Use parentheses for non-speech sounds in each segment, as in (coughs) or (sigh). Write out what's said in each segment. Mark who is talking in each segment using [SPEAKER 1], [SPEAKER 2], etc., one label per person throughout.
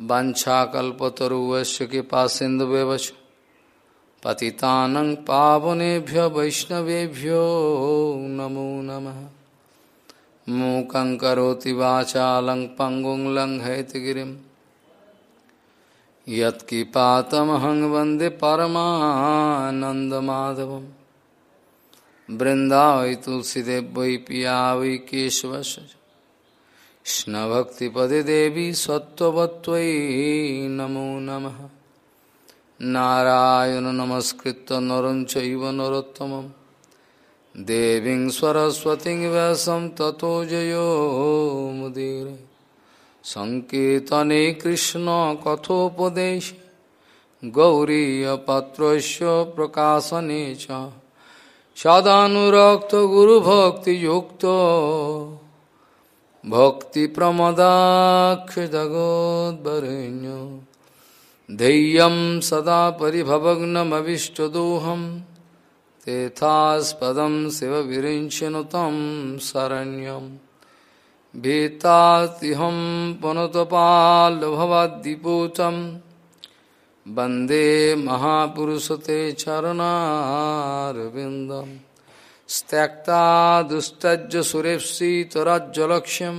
[SPEAKER 1] वंशाकल्पतरुवश्य कृपा सिंधु पतितानं पावनेभ्य, वैष्णवेभ्यो नमो नमः। मूकं करोति वाचालं पङ्गुं लङ्घयतिगिरिं यत्किपातमहं वंदे परमानन्दमाधवं तुलसीदेव पिया वै कृष्णभक्तिपदे देवी सत्त्ववत्त्वयि नमो नमः। नारायण नमस्कृत नरं चैव देवीं सरस्वतीं व्यासं ततो जयो मुदीरे। सङ्कीर्तने कृष्णकथोपदेशे गौरीयपात्रस्य प्रकाशने च। सदानुरक्तगुरुभक्तियुक्तो भक्तिप्रमदाक्षजगोद्वरेण्य धैर्यं सदा परिभवग्नमविष्टदोहं। तेथास्पदं शिवविरिञ्चनु तं शरण्यं। भीतातिहं पुनतपाल्भवाद्दिपूतं वंदे महापुरुषते चरणारविन्दम्। त्यक्ता दुस्तज सुरेप्सितराज्यलक्ष्यम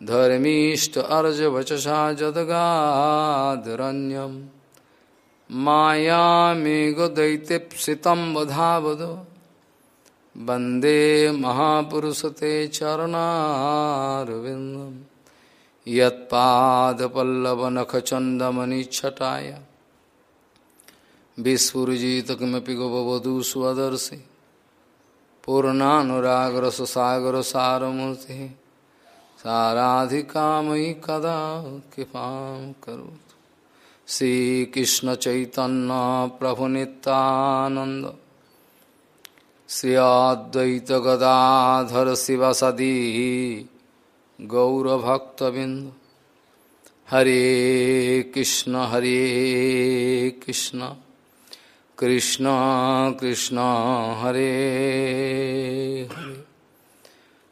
[SPEAKER 1] धर्मीष्ट अर्ज़ वचसा जदगाधरण्यम मायामेघ दैत्यप्सितं वधावद। वंदे महापुरुषते चरणारविन्दं यत्पादपल्लवनखचन्दमनिच्छटाय विस्फुजित किमपि गोपवधू स्वदर्शि पूर्णानुरागर सागर सारमूर्ति साराधिका मयि कदा कृपा करो श्रीकृष्ण चैतन्य प्रभु नित्यानंद श्री अद्वैत गदाधर शिव सदी गौरभक्तबिंद हरे कृष्ण हरे कृष्ण। कृष्ण कृष्ण, हरे।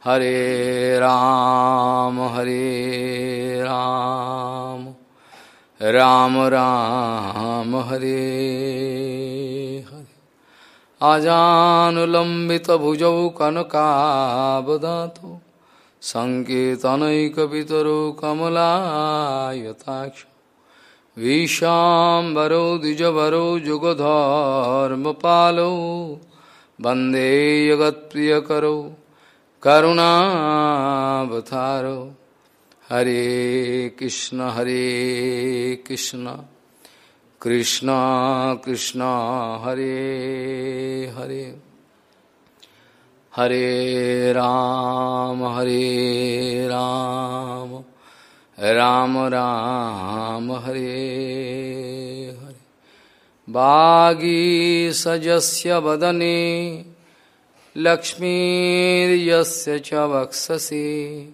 [SPEAKER 1] हरे राम हरे राम। राम राम, हरे हरे। आजानुलम्बितभुजौ कनकावदातो। सङ्केतनैकपितरो कमलायताक्ष। विशाम्बरो द्विजवरो जुगधर्मपालो, वंदे जगत्प्रियकरो, करुणावतारो। हरे कृष्ण हरे कृष्ण। कृष्ण कृष्ण, हरे हरे। हरे राम हरे राम। राम राम हरे हरे। बागी सजस्य वदने, लक्ष्मीर्यस्य च वक्षसि।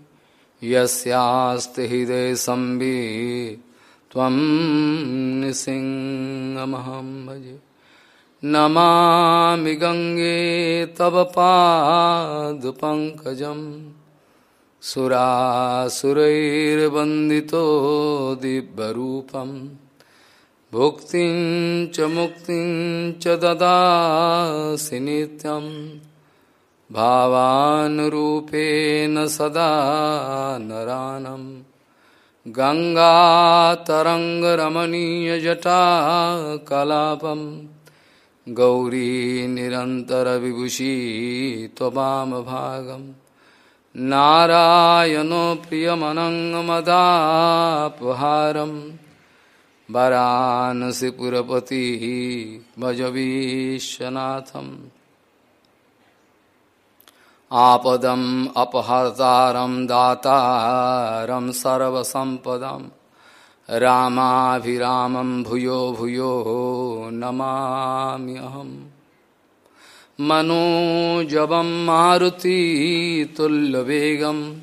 [SPEAKER 1] यस्यास्ति हृदय संबि त्वं निसिंहमहं भजे। नमामि गङ्गे तव पादपङ्कजम्। सुरासुरैर्वन्दितो दिव्यरूपं भुक्तिं च मुक्तिं च ददासि नित्यं भावानुरूपेण सदा नरानं गङ्गातरङ्गरमणीयजटाकलापं गौरी निरन्तरविभूषी नारायणो प्रियमनङ्गमदापहारं वरानसिपुरपतिः भजवीशनाथम् आपदम् अपहर्तारं दातारं सर्वसम्पदम्। रामाभिरामं भूयो भूयो नमाम्यहम्। मनोजवं मारुतितुल्यवेगं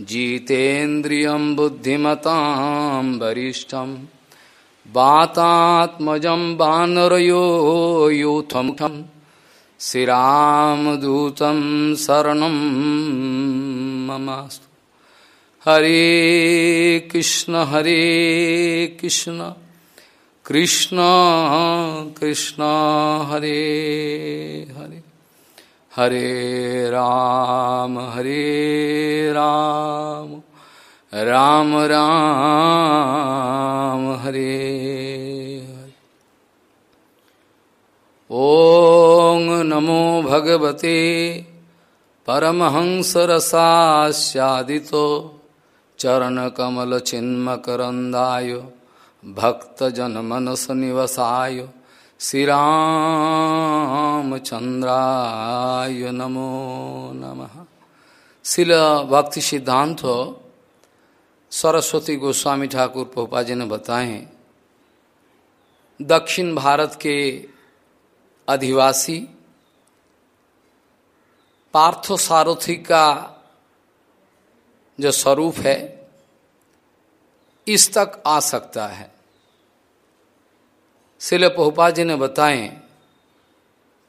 [SPEAKER 1] जितेन्द्रियं बुद्धिमतां वरिष्ठं, वातात्मजं वानरयो यूथमुखम् श्रीरामदूतं शरणं ममास्तु। हरे कृष्ण हरे कृष्ण। कृष्ण कृष्ण, हरे हरे। हरे राम हरे राम। राम राम, हरे ॐ नमो भगवते परमहंसरसास्यादितो चरणकमलचिन्मकरन्दाय। भक्तजनमनसनिवसाय श्रीरामचन्द्राय नमो नमः। शिल भक्ति सिद्धांत सरस्वती गोस्वामी ठाकुर पोपा जी ने बताए, दक्षिण भारत के अधिवासी पार्थो सारथी का जो स्वरूप है, इस तक आ सकता है। शिल पहुपा जी ने बताए,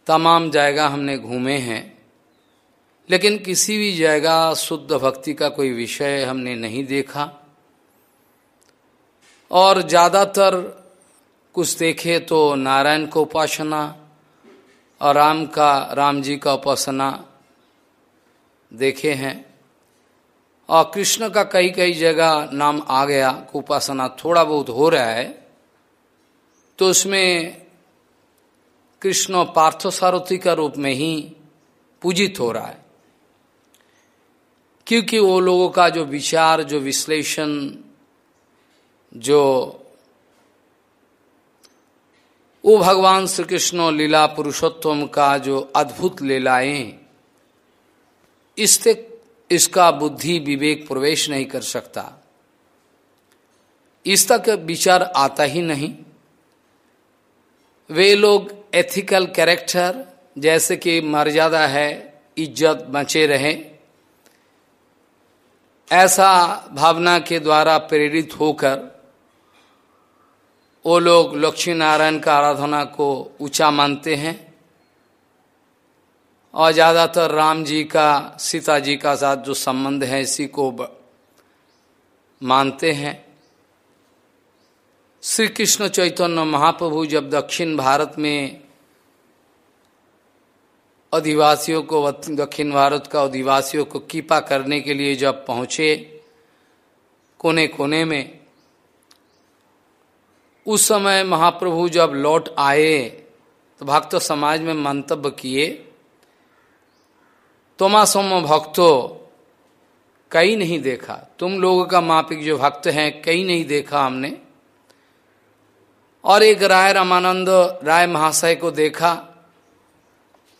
[SPEAKER 1] तमाम जगह हमने घूमे हैं, लेकिन किसी भी जगह शुद्ध भक्ति का कोई विषय हमने नहीं देखा। और ज़्यादातर कुछ देखे तो नारायण को उपासना और राम का, राम जी का उपासना देखे हैं। और कृष्ण का कई कई जगह नाम आ गया, उपासना थोड़ा बहुत हो रहा है तो उसमें कृष्ण पार्थसारथी का रूप में ही पूजित हो रहा है। क्योंकि वो लोगों का जो विचार, जो विश्लेषण, जो वो भगवान श्री कृष्ण लीला पुरुषोत्तम का जो अद्भुत लीलाएँ, इससे इसका बुद्धि विवेक प्रवेश नहीं कर सकता। इस तक विचार आता ही नहीं। वे लोग एथिकल कैरेक्टर जैसे कि मर्यादा है, इज़्ज़त बचे रहे। ऐसा भावना के द्वारा प्रेरित होकर वो लोग लक्ष्मी नारायण का आराधना को ऊँचा मानते हैं और ज़्यादातर राम जी का, सीता जी का साथ जो संबंध है, इसी को मानते हैं। श्री कृष्ण चैतन्य महाप्रभु जब दक्षिण भारत में अधिवासियों को, दक्षिण भारत का अधिवासियों को कीपा करने के लिए जब पहुँचे कोने कोने में, उस समय महाप्रभु जब लौट आए तो भक्त समाज में मंतव्य किए तोमासोम भक्तो कई नहीं देखा। तुम लोगों का मापिक जो भक्त हैं कई नहीं देखा हमने। और एक राय रामानंद राय महाशय को देखा।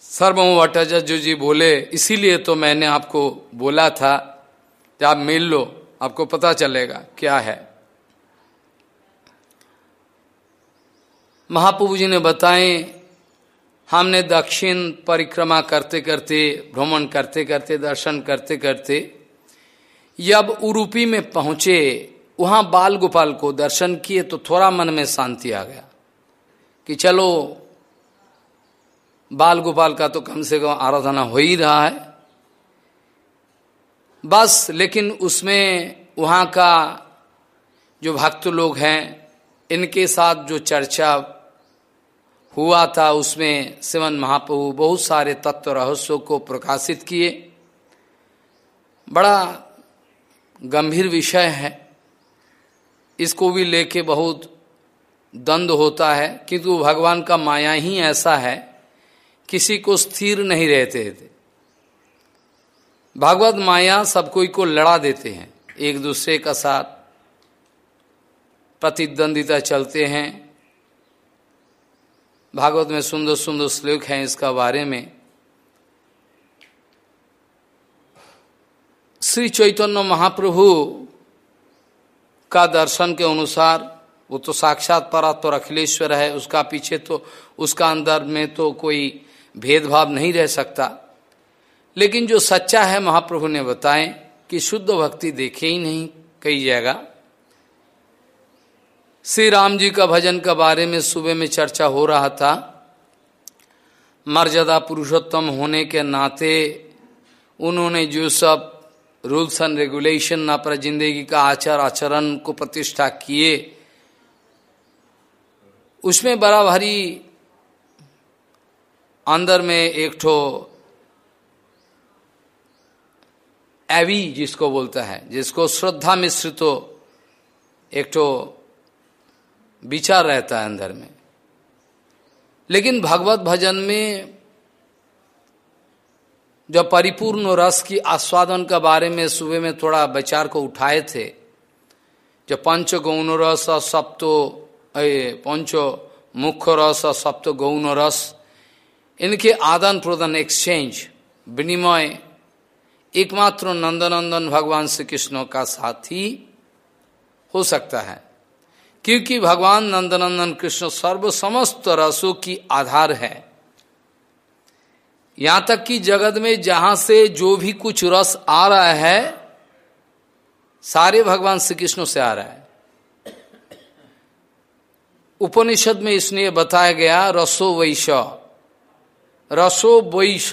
[SPEAKER 1] सर्वम भट्टाचार्य जी बोले, इसीलिए तो मैंने आपको बोला था कि आप मिल लो, आपको पता चलेगा क्या है। महाप्रभु जी ने बताए, हमने दक्षिण परिक्रमा करते करते, भ्रमण करते करते, दर्शन करते करते जब उरूपी में पहुँचे वहाँ बाल गोपाल को दर्शन किए तो थोड़ा मन में शांति आ गया कि चलो, बाल गोपाल का तो कम से कम आराधना हो ही रहा है। बस, लेकिन उसमें वहाँ का जो भक्त लोग हैं, इनके साथ जो चर्चा हुआ था, उसमें सिवन महाप्रभु बहुत सारे तत्व रहस्यों को प्रकाशित किए। बड़ा गंभीर विषय है। इसको भी लेके बहुत द्वंद होता है, किंतु भगवान का माया ही ऐसा है, किसी को स्थिर नहीं रहते थे भगवत माया सब कोई को लड़ा देते हैं, एक दूसरे का साथ प्रतिद्वंदिता चलते हैं। भागवत में सुंदर सुंदर श्लोक हैं इसका बारे में। श्री चैतन्य महाप्रभु उसका दर्शन के अनुसार, वो तो साक्षात परा तो अखिलेश्वर है, उसका पीछे तो उसका अंदर में तो कोई भेदभाव नहीं रह सकता। लेकिन जो सच्चा है, महाप्रभु ने बताएँ कि शुद्ध भक्ति देखे ही नहीं, कही जाएगा। श्री राम जी का भजन के बारे में सुबह में चर्चा हो रहा था। मर्यादा पुरुषोत्तम होने के नाते उन्होंने जो सब रूल्स एंड रेगुलेशन अपना ज़िंदगी का आचार आचरण को प्रतिष्ठा किए। उसमें बड़ा भारी अंदर में एक ठो एवी जिसको बोलता है, जिसको श्रद्धा मिश्रित एक ठो विचार रहता है अंदर में। लेकिन भगवत भजन में जो परिपूर्ण रस की आस्वादन के बारे में सुबह में थोड़ा विचार को उठाए थे, जो पंच गौण रस और सप्तो पंच मुख्य रस और सप्त गौण रस, इनके आदान प्रदान एक्सचेंज विनिमय, एकमात्र नंदनंदन भगवान श्री कृष्ण का साथी हो सकता है। क्योंकि भगवान नंदनंदन कृष्ण सर्व समस्त रसों की आधार है। यहाँ तक कि जगत में जहाँ से जो भी कुछ रस आ रहा है, सारे भगवान श्री कृष्ण से आ रहा है। उपनिषद में इसने बताया गया, रसो वैश। रसो वैश।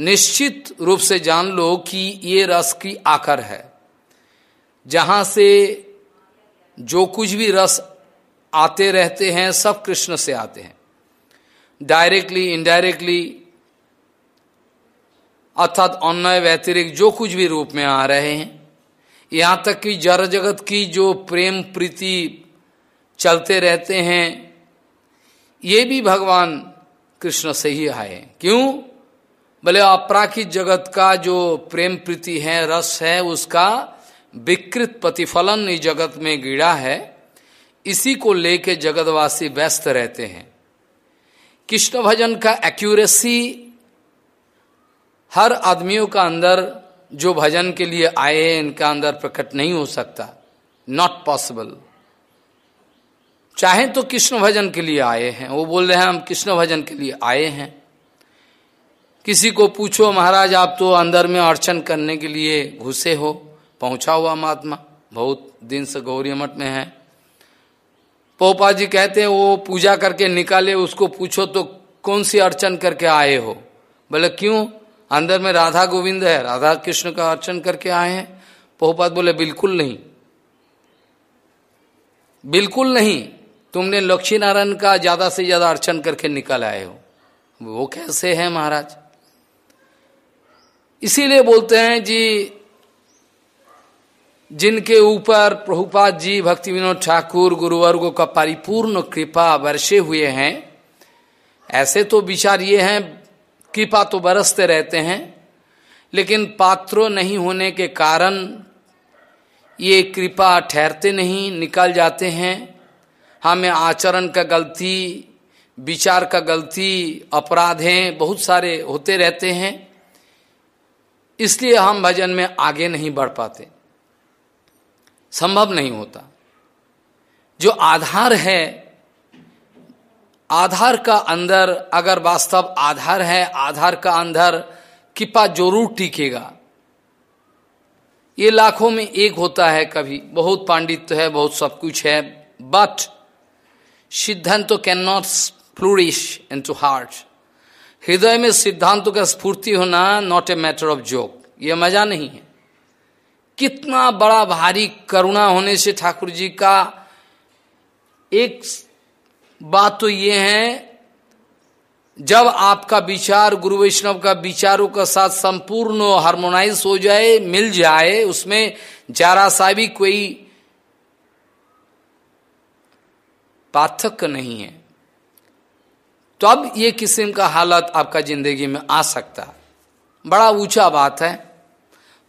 [SPEAKER 1] निश्चित रूप से जान लो कि ये रस की आकर है। जहाँ से जो कुछ भी रस आते रहते हैं, सब कृष्ण से आते हैं। डायरेक्टली इनडायरेक्टली अर्थात अन्य व्यतिरिक्त जो कुछ भी रूप में आ रहे हैं, यहाँ तक कि जड़ जगत की जो प्रेम प्रीति चलते रहते हैं, ये भी भगवान कृष्ण से ही आए क्यों? भले अपराखित जगत का जो प्रेम प्रीति है, रस है, उसका विकृत प्रतिफलन इस जगत में गिरा है, इसी को लेके जगतवासी व्यस्त रहते हैं। कृष्ण भजन का एक्यूरेसी हर आदमियों का अंदर जो भजन के लिए आए इनका अंदर प्रकट नहीं हो सकता। नॉट पॉसिबल चाहे तो कृष्ण भजन के लिए आए हैं। वो बोल रहे हैं, हम कृष्ण भजन के लिए आए हैं। किसी को पूछो, महाराज, आप तो अंदर में अर्चन करने के लिए घुसे हो। पहुँचा हुआ महात्मा, बहुत दिन से गौरी मठ में है। पोपा जी कहते हैं, वो पूजा करके निकाले, उसको पूछो तो कौन सी अर्चन करके आए हो? बोले, क्यों? अंदर में राधा गोविंद है, राधा कृष्ण का अर्चन करके आए हैं। पोपात बोले, बिल्कुल नहीं। बिल्कुल नहीं? तुमने लक्ष्मी नारायण का ज़्यादा से ज़्यादा अर्चन करके निकल आए हो। वो कैसे है महाराज? इसीलिए बोलते हैं जी जिनके ऊपर प्रभुपाद जी, भक्ति विनोद ठाकुर, गुरुवर्गो का परिपूर्ण कृपा वर्षे हुए हैं, ऐसे तो विचार ये हैं, कृपा तो बरसते रहते हैं, लेकिन पात्रों नहीं होने के कारण ये कृपा ठहरते नहीं, निकल जाते हैं। हमें आचरण का गलती, विचार का गलती, अपराधें बहुत सारे होते रहते हैं, इसलिए हम भजन में आगे नहीं बढ़ पाते। संभव नहीं होता। जो आधार है, आधार का अंदर अगर वास्तव आधार है, आधार का अंदर कृपा ज़रूर टिकेगा। ये लाखों में एक होता है कभी। बहुत पांडित्य है, बहुत सब कुछ है बट सिद्धांत can not flourish into heart हृदय में सिद्धांतों का स्फूर्ति होना not a matter of joke ये मज़ा नहीं है। कितना बड़ा भारी करुणा होने से ठाकुर जी का एक बात तो ये है, जब आपका विचार, गुरु वैष्णव का विचारों का साथ संपूर्ण हार्मोनाइज हो जाए, मिल जाए, उसमें जरा सा भी कोई पार्थक्य नहीं है। तो अब ये किस्म का हालत आपका ज़िंदगी में आ सकता। बड़ा ऊँचा बात है।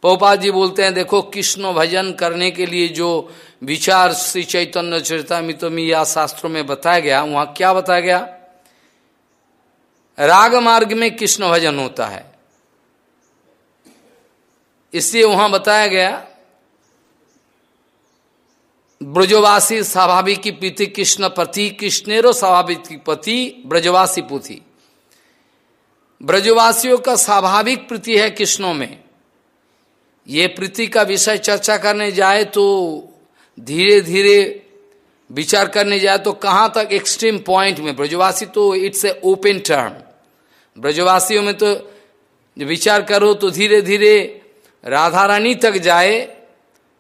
[SPEAKER 1] पोपाल जी बोलते हैं, देखो, कृष्ण भजन करने के लिए जो विचार श्री चैतन्य चरितमितमी या शास्त्रों में बताया गया, वहाँ क्या बताया गया? राग मार्ग में कृष्ण भजन होता है। इसलिए वहाँ बताया गया, ब्रजवासी स्वाभाविक की प्रीति कृष्ण पति, कृष्णेरो स्वाभाविक की पति, ब्रजवासी पुथी। ब्रजवासियों का स्वाभाविक प्रीति है कृष्णों में। ये प्रीति का विषय चर्चा करने जाए तो धीरे धीरे विचार करने जाए तो कहाँ तक एक्सट्रीम पॉइंट में? ब्रजवासी तो इट्स ए ओपन टर्म ब्रजवासियों में तो विचार करो तो धीरे धीरे राधा रानी तक जाए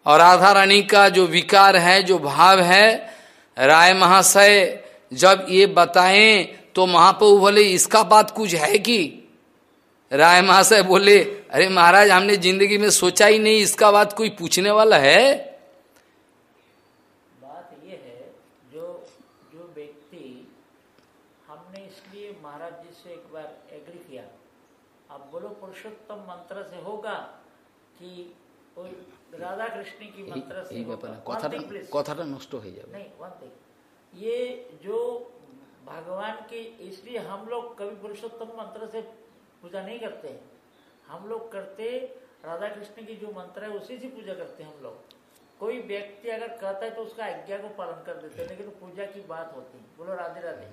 [SPEAKER 1] और राधा रानी का जो विकार है, जो भाव है, राय महाशय जब ये बताएँ तो महाप्रभु बोले, इसका बात कुछ है कि? राय महाशय बोले अरे महाराज हमने जिंदगी में सोचा ही नहीं इसका बात कोई पूछने वाला है
[SPEAKER 2] बात ये है जो जो व्यक्ति हमने इसलिए महाराज जी से एक बार एग्री किया अब बोलो पुरुषोत्तम मंत्र से होगा कि कोई রাধা কৃষ্ণ কি मंत्र से
[SPEAKER 1] এই ব্যাপারে কথাটা কথাটা নষ্ট হয়ে যাবে
[SPEAKER 2] नहीं वन थिंग ये जो भगवान के इसलिए हम लोग कभी पुरुषोत्तम मंत्र से पूजा नहीं करते। हम लोग करते राधा कृष्ण की जो मंत्र है, उसी से पूजा करते हैं हम लोग। कोई व्यक्ति अगर कहता है तो उसका आज्ञा को पालन कर देते हैं, लेकिन पूजा की बात होती है। बोलो राधे राधे।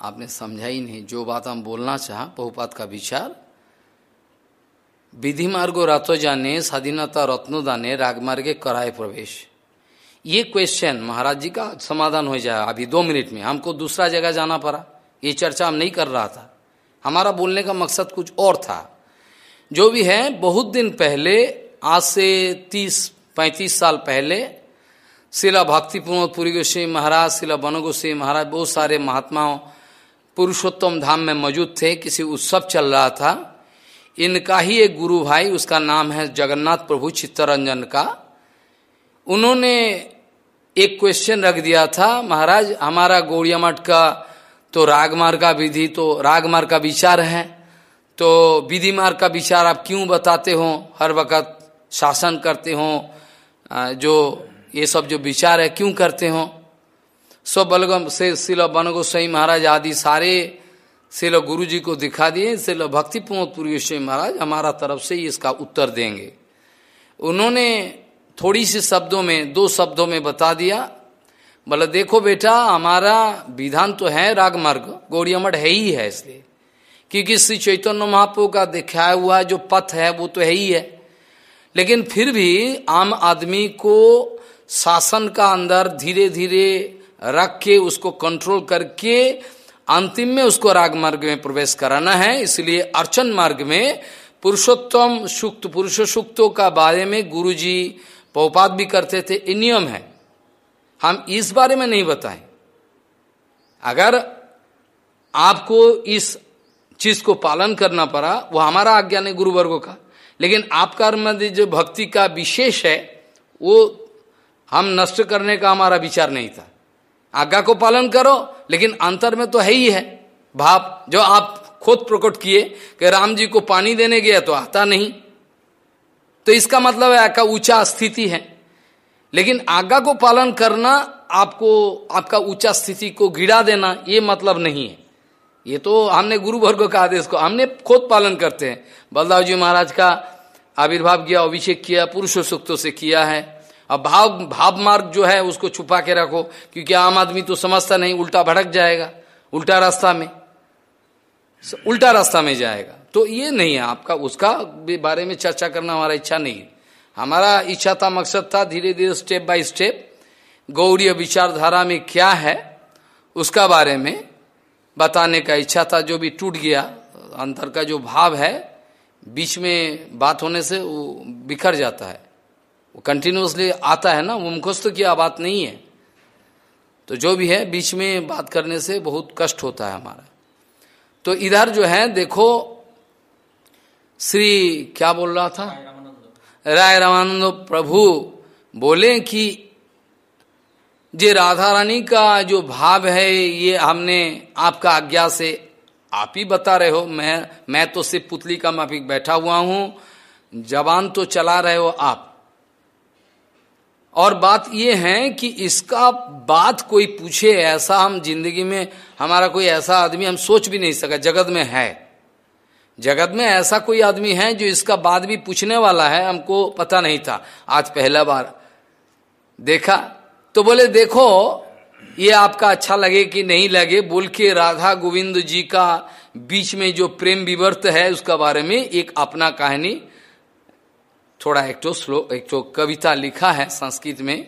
[SPEAKER 1] आपने समझा ही नहीं। जो बात हम बोलना चाह, बहुपात का विचार। विधि मार्ग जाने, स्वाधीनता रत्नदाने रागमार्गे कराए प्रवेश। ये क्वेश्चन महाराज जी का समाधान हो जाए। अभी दो मिनट में हमको दूसरा जगह जाना पड़ा। ये चर्चा हम नहीं कर रहा था। हमारा बोलने का मकसद कुछ और था। जो भी है, बहुत दिन पहले, आज से तीस, पैंतीस साल पहले, शिला भक्ति पुरी गोस्वी महाराज, शिला बनो गोस्वी महाराज, बहुत सारे महात्माओं पुरुषोत्तम धाम में मौजूद थे, किसी उत्सव चल रहा था। इनका ही एक गुरु भाई, उसका नाम है जगन्नाथ प्रभु चित्तरंजन का। उन्होंने एक क्वेश्चन रख दिया था, महाराज, हमारा गौड़िया मठ का तो रागमार का विधि तो रागमार का विचार है। तो विधि मार्ग का विचार आप क्यों बताते हो? हर वक्त शासन करते हो जो ये सब जो विचार है, क्यों करते हो? सब बलगम से शिल बनगो सही महाराज आदि सारे शिल गुरु जी को दिखा दिए, शिल भक्ति प्रमोद पुरी महाराज हमारा तरफ़ से ही इसका उत्तर देंगे। उन्होंने थोड़ी सी शब्दों में, दो शब्दों में बता दिया बोले, देखो बेटा, हमारा विधान तो है राग मार्ग गौड़िया मठ है ही है इसलिए। क्योंकि श्री चैतन्य महाप्रभु का दिखाया हुआ जो पथ है, वो तो है ही है। लेकिन फिर भी आम आदमी को शासन का अंदर धीरे धीरे रख के उसको कंट्रोल करके अंतिम में उसको राग मार्ग में प्रवेश कराना है। इसलिए अर्चन मार्ग में पुरुषोत्तम सुक्त पुरुष सुक्तों का बारे में गुरुजी पौपात भी करते थे। ये नियम है। हम इस बारे में नहीं बताएँ। अगर आपको इस चीज़ को पालन करना पड़ा, वो हमारा आज्ञा नहीं गुरु वर्गो का। लेकिन आपका मध्य जो भक्ति का विशेष है, वो हम नष्ट करने का हमारा विचार नहीं था। आज्ञा को पालन करो, लेकिन अंतर में तो है ही है। भाव, जो आप खुद प्रकट किए कि राम जी को पानी देने गया तो आता नहीं। तो इसका मतलब है आपका ऊँचा स्थिति है। लेकिन आज्ञा को पालन करना, आपको, आपका ऊँचा स्थिति को गिरा देना, ये मतलब नहीं है। ये तो हमने गुरु वर्ग का आदेश को, हमने खुद पालन करते हैं। बलदाव जी महाराज का आविर्भाव किया, अभिषेक किया, पुरुष सूक्तों से किया है। अब भाव भाव मार्ग जो है, उसको छुपा के रखो, क्योंकि आम आदमी तो समझता नहीं, उल्टा भड़क जाएगा, उल्टा रास्ता में, उल्टा रास्ता में जाएगा। तो ये नहीं है, आपका, उसका बारे में चर्चा करना हमारा इच्छा नहीं है। हमारा इच्छा था, मकसद था, धीरे धीरे स्टेप बाय स्टेप गौड़ीय विचारधारा में क्या है, उसका बारे में बताने का इच्छा था, जो भी टूट गया, अंतर का जो भाव है, बीच में बात होने से वो बिखर जाता है। वो कंटिन्यूसली आता है ना, वो मुखस्त की बात नहीं है। तो जो भी है, बीच में बात करने से बहुत कष्ट होता है हमारा। तो इधर जो है, देखो, श्री क्या बोल रहा था? राय रामानंद प्रभु बोले कि जे राधा रानी का जो भाव है, ये हमने आपका आज्ञा से आप ही बता रहे हो। मैं मैं तो सिर्फ़ पुतली का माफिक बैठा हुआ हूँ। जवान तो चला रहे हो आप। और बात ये है कि इसका बात कोई पूछे ऐसा हम ज़िंदगी में, हमारा कोई ऐसा आदमी हम सोच भी नहीं सका, जगत में है। जगत में ऐसा कोई आदमी है जो इसका बात भी पूछने वाला है, हमको पता नहीं था। आज पहला बार देखा तो बोले, देखो, ये आपका अच्छा लगे कि नहीं लगे? बोल के राधा गोविंद जी का बीच में जो प्रेम विवर्त है, उसका बारे में एक अपना कहानी, थोड़ा एक तो स्लो, एक तो कविता लिखा है संस्कृत में।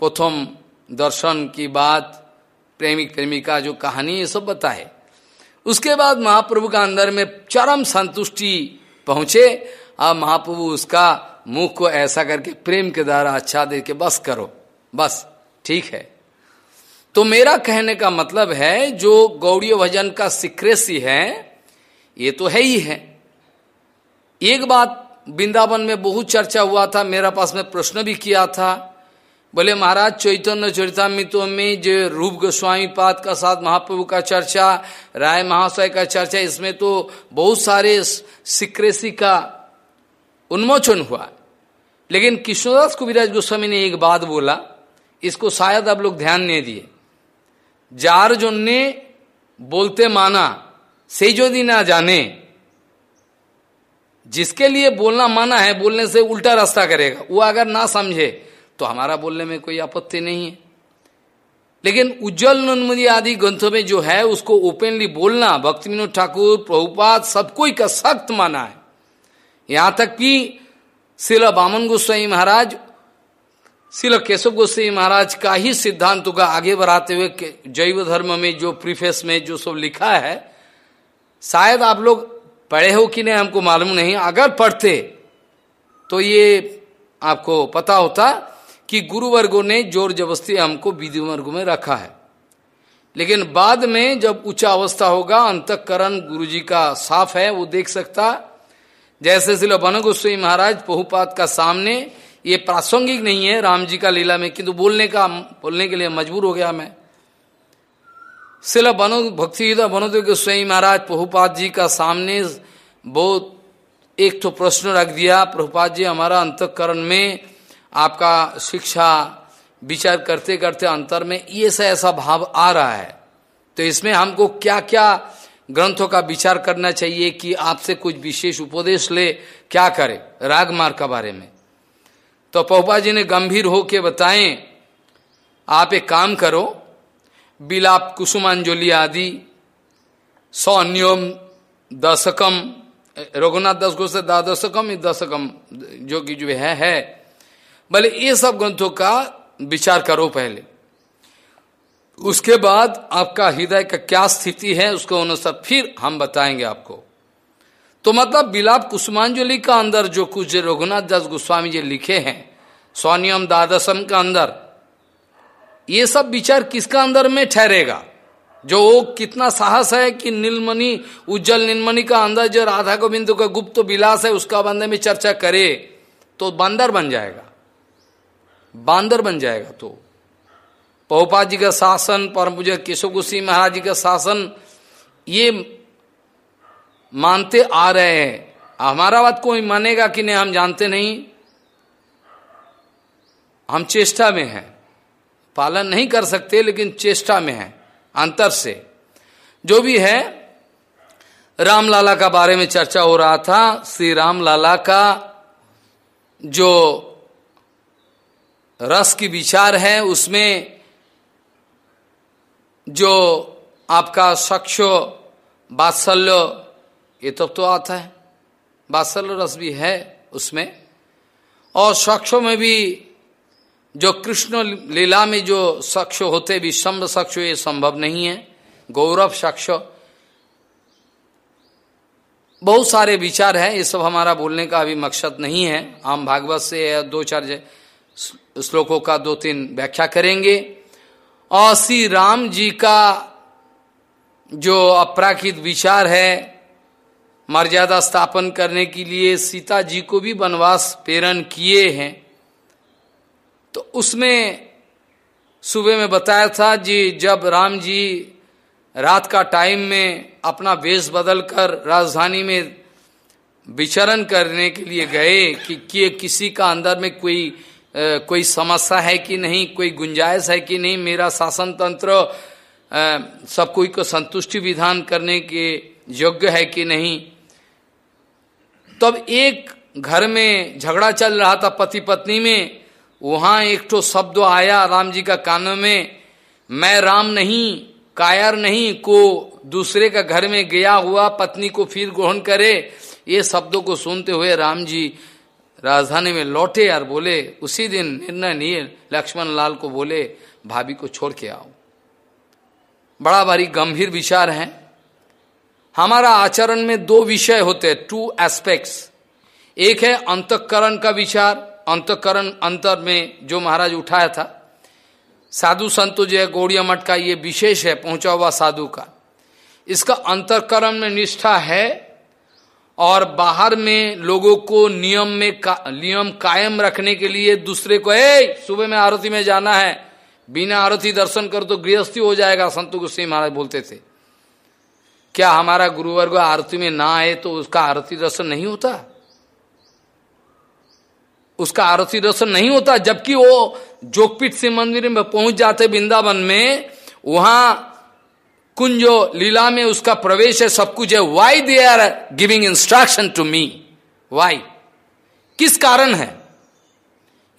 [SPEAKER 1] प्रथम दर्शन की बात प्रेमिक प्रेमिका जो कहानी, ये सब बताए। उसके बाद महाप्रभु का अंदर में चरम संतुष्टि पहुँचे। अब महाप्रभु उसका मुख को ऐसा करके प्रेम के द्वारा अच्छा दे के बस करो। बस, ठीक है। तो मेरा कहने का मतलब है, जो गौड़ी भजन का सिक्रेसी है, ये तो है ही है। एक बात वृंदावन में बहुत चर्चा हुआ था, मेरा पास में प्रश्न भी किया था। बोले, महाराज, चैतन्य चरितमित्व में जो रूप गोस्वामी पाद का साथ महाप्रभु का चर्चा, राय महाशय का चर्चा, इसमें तो बहुत सारे सिक्रेसी का उन्मोचन हुआ। लेकिन कृष्णदास कुविराज गोस्वामी ने एक बात बोला, इसको शायद आप लोग ध्यान नहीं दिए। जार जो ने बोलते माना, से जो दी ना जाने, जिसके लिए बोलना माना है, बोलने से उल्टा रास्ता करेगा। वो अगर ना समझे तो हमारा बोलने में कोई आपत्ति नहीं है। लेकिन उज्जवल नन्मदी आदि ग्रंथों में जो है, उसको ओपनली बोलना, भक्ति विनोद ठाकुर प्रभुपात सब कोई का सख्त माना है। यहाँ तक कि शिल बामन गोस्वाई महाराज, शिल केशव गोस्वाई महाराज का ही सिद्धांत का आगे बढ़ाते हुए जैव धर्म में जो प्रीफेस में जो सब लिखा है, शायद आप लोग पढ़े हो कि नहीं हमको मालूम नहीं। अगर पढ़ते तो ये आपको पता होता कि गुरु वर्गों ने ज़ोर जबरस्ती हमको विधि वर्ग में रखा है। लेकिन बाद में जब ऊँचा अवस्था होगा, अंतकरण गुरु जी का साफ़ है, वो देख सकता। जैसे सिलो बन गोस्वाई महाराज पहुपात का सामने, ये प्रासंगिक नहीं है राम जी का लीला में, किंतु बोलने का, बोलने के लिए मजबूर हो गया मैं। सिला बनो भक्ति बनोदेव गोस्वाई महाराज प्रभुपाद जी का सामने बहुत एक तो प्रश्न रख दिया, प्रभुपाद जी, हमारा अंतकरण में आपका शिक्षा विचार करते करते अंतर में ये से ऐसा भाव आ रहा है। तो इसमें हमको क्या क्या ग्रंथों का विचार करना चाहिए कि आपसे कुछ विशेष उपदेश ले, क्या करे? राग मार्ग का बारे में। तो पहुपा जी ने गंभीर होके बताएँ, आप एक काम करो, बिलाप कुसुमांजलि आदि सौन्योम दशकम रघुनाथ दस गो से द्वादशकम दशकम, जो कि जो है है भले ये सब ग्रंथों का विचार करो पहले। उसके बाद आपका हृदय का क्या स्थिति है उसको अनुसार फिर हम बताएँगे आपको। तो मतलब बिलाप कुसुमांजलि का अंदर जो कुछ रघुनाथ दास गोस्वामी जी लिखे हैं, सोनियम द्वादशम का अंदर, ये सब विचार किसका अंदर में ठहरेगा? जो वो कितना साहस है कि नीलमणि, उज्जवल नीलमणि का अंदर जो राधा गोविंद का गुप्त विलास है, उसका बंदे में चर्चा करे तो बंदर बन जाएगा। बांदर बन जाएगा तो। पहुपा जी का शासन, परम पूज्य केशव गुस्सी महाराज जी का शासन, ये मानते आ रहे हैं। हमारा बात कोई मानेगा कि नहीं, हम जानते नहीं। हम चेष्टा में हैं। पालन नहीं कर सकते, लेकिन चेष्टा में हैं, अंतर से। जो भी है, रामलाला का बारे में चर्चा हो रहा था। श्री रामलाला का जो रस की विचार है उसमें जो आपका सक्ष बात्सल्य ये तब तो, आता है। बात्सल्य रस भी है उसमें। और सक्ष में भी जो कृष्ण लीला में जो सक्ष होते विषम्भ सक्ष ये संभव नहीं है। गौरव सक्ष बहुत सारे विचार है ये सब हमारा बोलने का अभी मकसद नहीं है। हम भागवत से दो चार श्लोकों का दो तीन व्याख्या करेंगे। और श्री राम जी का जो अपराखित विचार है मर्यादा स्थापन करने के लिए सीता जी को भी वनवास प्रेरण किए हैं। तो उसमें सुबह में बताया था जी जब राम जी रात का टाइम में अपना वेश बदल कर राजधानी में विचरण करने के लिए गए कि, कि किसी का अंदर में कोई कोई समस्या है कि नहीं, कोई गुंजाइश है कि नहीं, मेरा शासन तंत्र सब कोई को संतुष्टि विधान करने के योग्य है कि नहीं। तब एक घर में झगड़ा चल रहा था पति पत्नी में। वहाँ एक तो शब्द आया राम जी का कान में, मैं राम नहीं, कायर नहीं, को दूसरे का घर में गया हुआ पत्नी को फिर ग्रहण करे। ये शब्दों को सुनते हुए राम जी राजधानी में लौटे और बोले, उसी दिन निर्णय लिए लक्ष्मण लाल को बोले, भाभी को छोड़ के आओ। बड़ा भारी गंभीर विचार है। हमारा आचरण में दो विषय होते हैं टू एस्पेक्ट्स एक है अंतकरण का विचार, अंतकरण अंतर में जो महाराज उठाया था। साधु संतो जो है गौड़िया मठ का ये विशेष है, पहुँचा हुआ साधु का। इसका अंतकरण में निष्ठा है और बाहर में लोगों को नियम में का, नियम कायम रखने के लिए दूसरे को ए सुबह में आरती में जाना है। बिना आरती दर्शन कर तो गृहस्थी हो जाएगा। संत गुस्से महाराज बोलते थे। क्या हमारा गुरुवर्ग आरती में ना आए तो उसका आरती दर्शन नहीं होता? उसका आरती दर्शन नहीं होता जबकि वो जोगपीठ से मंदिर में पहुँच जाते वृंदावन में वहाँ कुंजो लीला में उसका प्रवेश है, सब कुछ है why they are giving instruction to me why किस कारण है?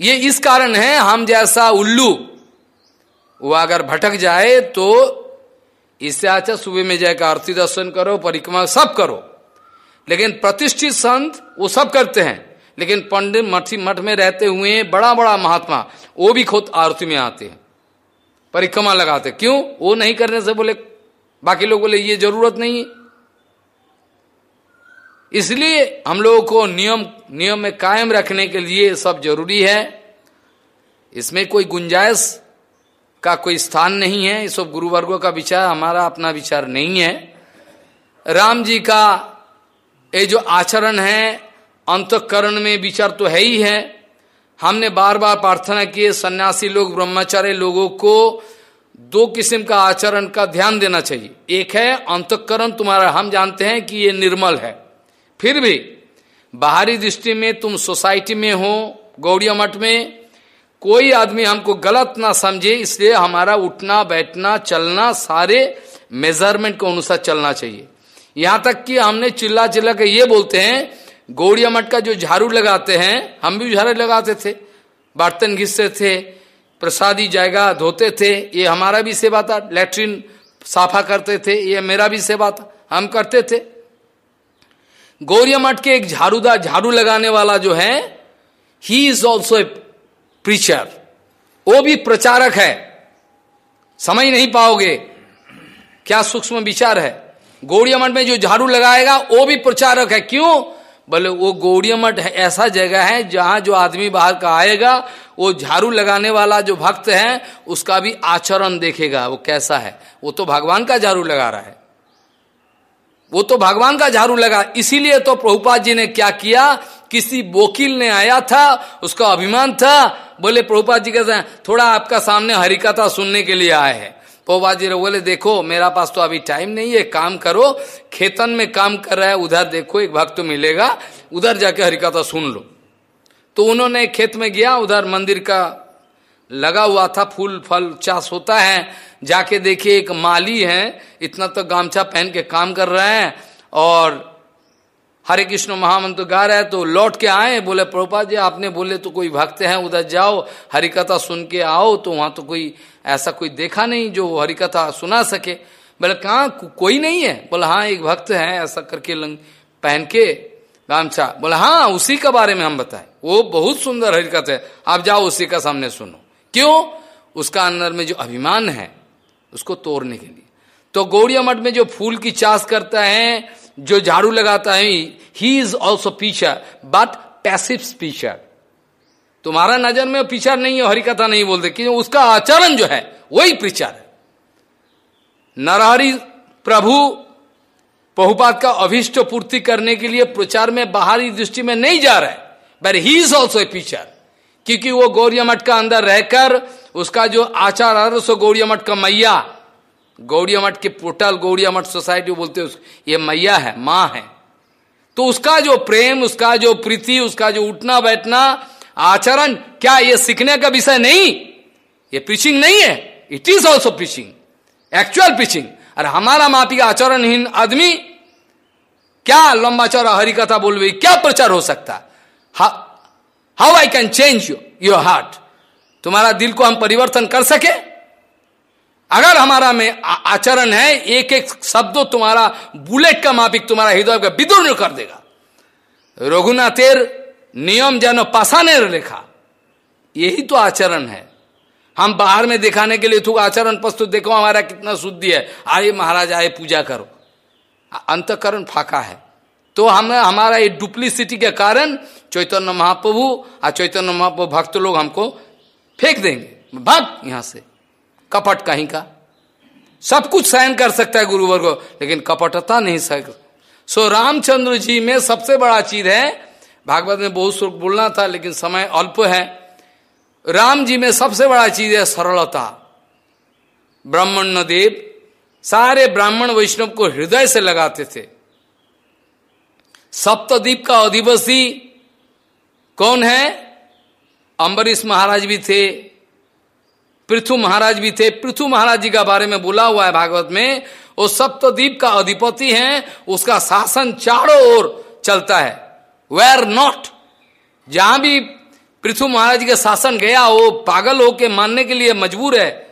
[SPEAKER 1] ये इस कारण है, हम जैसा उल्लू, वो अगर भटक जाए तो इससे अच्छा सुबह में जाकर आरती दर्शन करो, परिक्रमा सब करो। लेकिन प्रतिष्ठित संत, वो सब करते हैं। लेकिन पंडित मठ मठ में रहते हुए बड़ा बड़ा महात्मा, वो भी खुद आरती में आते हैं। परिक्रमा लगाते क्यों? वो नहीं करने से बोले बाकी लोग बोले ये ज़रूरत नहीं है। इसलिए हम लोगों को नियम नियम में कायम रखने के लिए सब ज़रूरी है। इसमें कोई गुंजाइश का कोई स्थान नहीं है। ये सब गुरुवर्गों का विचार, हमारा अपना विचार नहीं है। राम जी का ये जो आचरण है, अंतकरण में विचार तो है ही है। हमने बार बार प्रार्थना किए, सन्यासी लोग ब्रह्मचार्य लोगों को दो किस्म का आचरण का ध्यान देना चाहिए। एक है, अंतकरण तुम्हारा, हम जानते हैं कि ये निर्मल है। फिर भी, बाहरी दृष्टि में तुम सोसाइटी में हो, गौड़िया मठ में, कोई आदमी हमको गलत ना समझे, इसलिए हमारा उठना, बैठना, चलना, सारे मेज़रमेंट के अनुसार चलना चाहिए। यहाँ तक कि हमने चिल्ला चिल्ला के ये बोलते हैं, गौड़िया मठ का जो झाड़ू लगाते हैं, हम भी झाड़ू लगाते थे, बर्तन घिसते थे प्रसादी जाएगा धोते थे, ये हमारा भी सेवा था, लेट्रिन साफा करते थे, ये मेरा भी सेवा था, हम करते थे। गौरिया मठ के एक झाड़ूदार झाड़ू लगाने वाला जो है he is also a preacher वो भी प्रचारक है। समझ नहीं पाओगे। क्या सूक्ष्म विचार है? गौड़िया मठ में जो झाड़ू लगाएगा, वो भी प्रचारक है। क्यों? बोले, वो गौड़िया मठ ऐसा जगह है जहाँ जो आदमी बाहर का आएगा, वो झाड़ू लगाने वाला जो भक्त है, उसका भी आचरण देखेगा, वो कैसा है। वो तो भगवान का झाड़ू लगा रहा है। वो तो भगवान का झाड़ू लगा, इसीलिए तो प्रभुपाद जी ने क्या किया, किसी वकील ने आया था, उसका अभिमान था, बोले, प्रभुपाद जी कहते हैं, थोड़ा आपका सामने हरिकथा सुनने के लिए आए हैं। प्रभुपाद जी बोले देखो, मेरा पास तो अभी टाइम नहीं है, काम करो, खेतन में काम कर रहा है, उधर देखो, एक भक्त तो मिलेगा, उधर जाके हरिकथा सुन लो। तो उन्होंने खेत में गया, उधर मंदिर का लगा हुआ था, फूल, फल, चास होता है, जाके देखिए, एक माली है, इतना तो गामछा पहन के काम कर रहे हैं, और हरे कृष्ण महामंत्र गा रहे तो लौट के आए, बोले प्रभुपा जी, आपने बोले तो कोई भक्त हैं, उधर जाओ, हरिकथा सुन के आओ। तो वहाँ तो कोई, ऐसा कोई देखा नहीं जो हरिकथा सुना सके। बोले, कहा? कोई नहीं है? बोला हाँ एक भक्त है, ऐसा करके लंग, पहन के गामछा बोला हाँ उसी के बारे में हम बताए। वो बहुत सुंदर हरिकथा है। आप जाओ, उसी का सामने सुनो। क्यों? उसका अंदर में जो अभिमान है, उसको तोड़ने के लिए। तो गौड़िया मठ में जो फूल की चाष करता है जो झाड़ू लगाता है he is also preacher but passive preacher तुम्हारा नज़र में पीचर नहीं है, हरिकथा नहीं बोलते, क्योंकि उसका आचरण जो है, वही पीचर है। नरहरि प्रभु, बहुपात का अभिष्ट पूर्ति करने के लिए प्रचार में बाहरी दृष्टि में नहीं जा रहा है but he is also a preacher क्योंकि वो गौरिया मठ का अंदर रहकर, उसका जो आचार आ सो गौरिया मठ का मैया गौड़िया मठ के पोर्टल गौड़िया मठ सोसाइटी बोलते ये मैया है, माँ है। तो उसका जो प्रेम, उसका जो प्रीति, उसका जो उठना बैठना, आचरण, क्या ये सीखने का विषय नहीं? ये पिचिंग नहीं है। It is also preaching actual preaching और हमारा मापी का आचरणहीन आदमी, क्या लंबा चौड़ा हरिकथा बोल रही, क्या प्रचार हो सकता? How I can change your heart तुम्हारा दिल को हम परिवर्तन कर सके? अगर हमारा में आचरण है एक एक शब्दों तुम्हारा, बुलेट का मापिक तुम्हारा हृदय का विदुर कर देगा। रघुनाथेर नियम जन पासाने रेखा यही तो आचरण है। हम बाहर में दिखाने के लिए थोक आचरण प्रस्तुत देखो, हमारा कितना शुद्धि है। आइए महाराज, आए पूजा करो। अंतकरण फाका है। तो हम, हमारा ये डुप्लीसिटी के कारण चैतन्य महाप्रभु और चैतन्य महाप्रभु भक्त लोग हमको फेंक देंगे। भाग यहाँ से। कपट कहीं का। सब कुछ सहन कर सकता है गुरुवर को, लेकिन कपटता नहीं सक सो रामचंद्र जी में सबसे बड़ा चीज़ है, भागवत में बहुत सुख बोलना था, लेकिन समय अल्प है। राम जी में सबसे बड़ा चीज़ है सरलता। ब्राह्मण देव, सारे ब्राह्मण वैष्णव को हृदय से लगाते थे। सप्तद्वीप का अधिवसी कौन है? अम्बरीश महाराज भी थे। पृथु महाराज भी थे। पृथु महाराज जी का बारे में बोला हुआ है भागवत में वो सप्तद्वीप का अधिपति है, उसका शासन चारों ओर चलता है। वेर नॉट जहाँ भी पृथु महाराज का शासन गया, वो पागल होके मानने के लिए मजबूर है।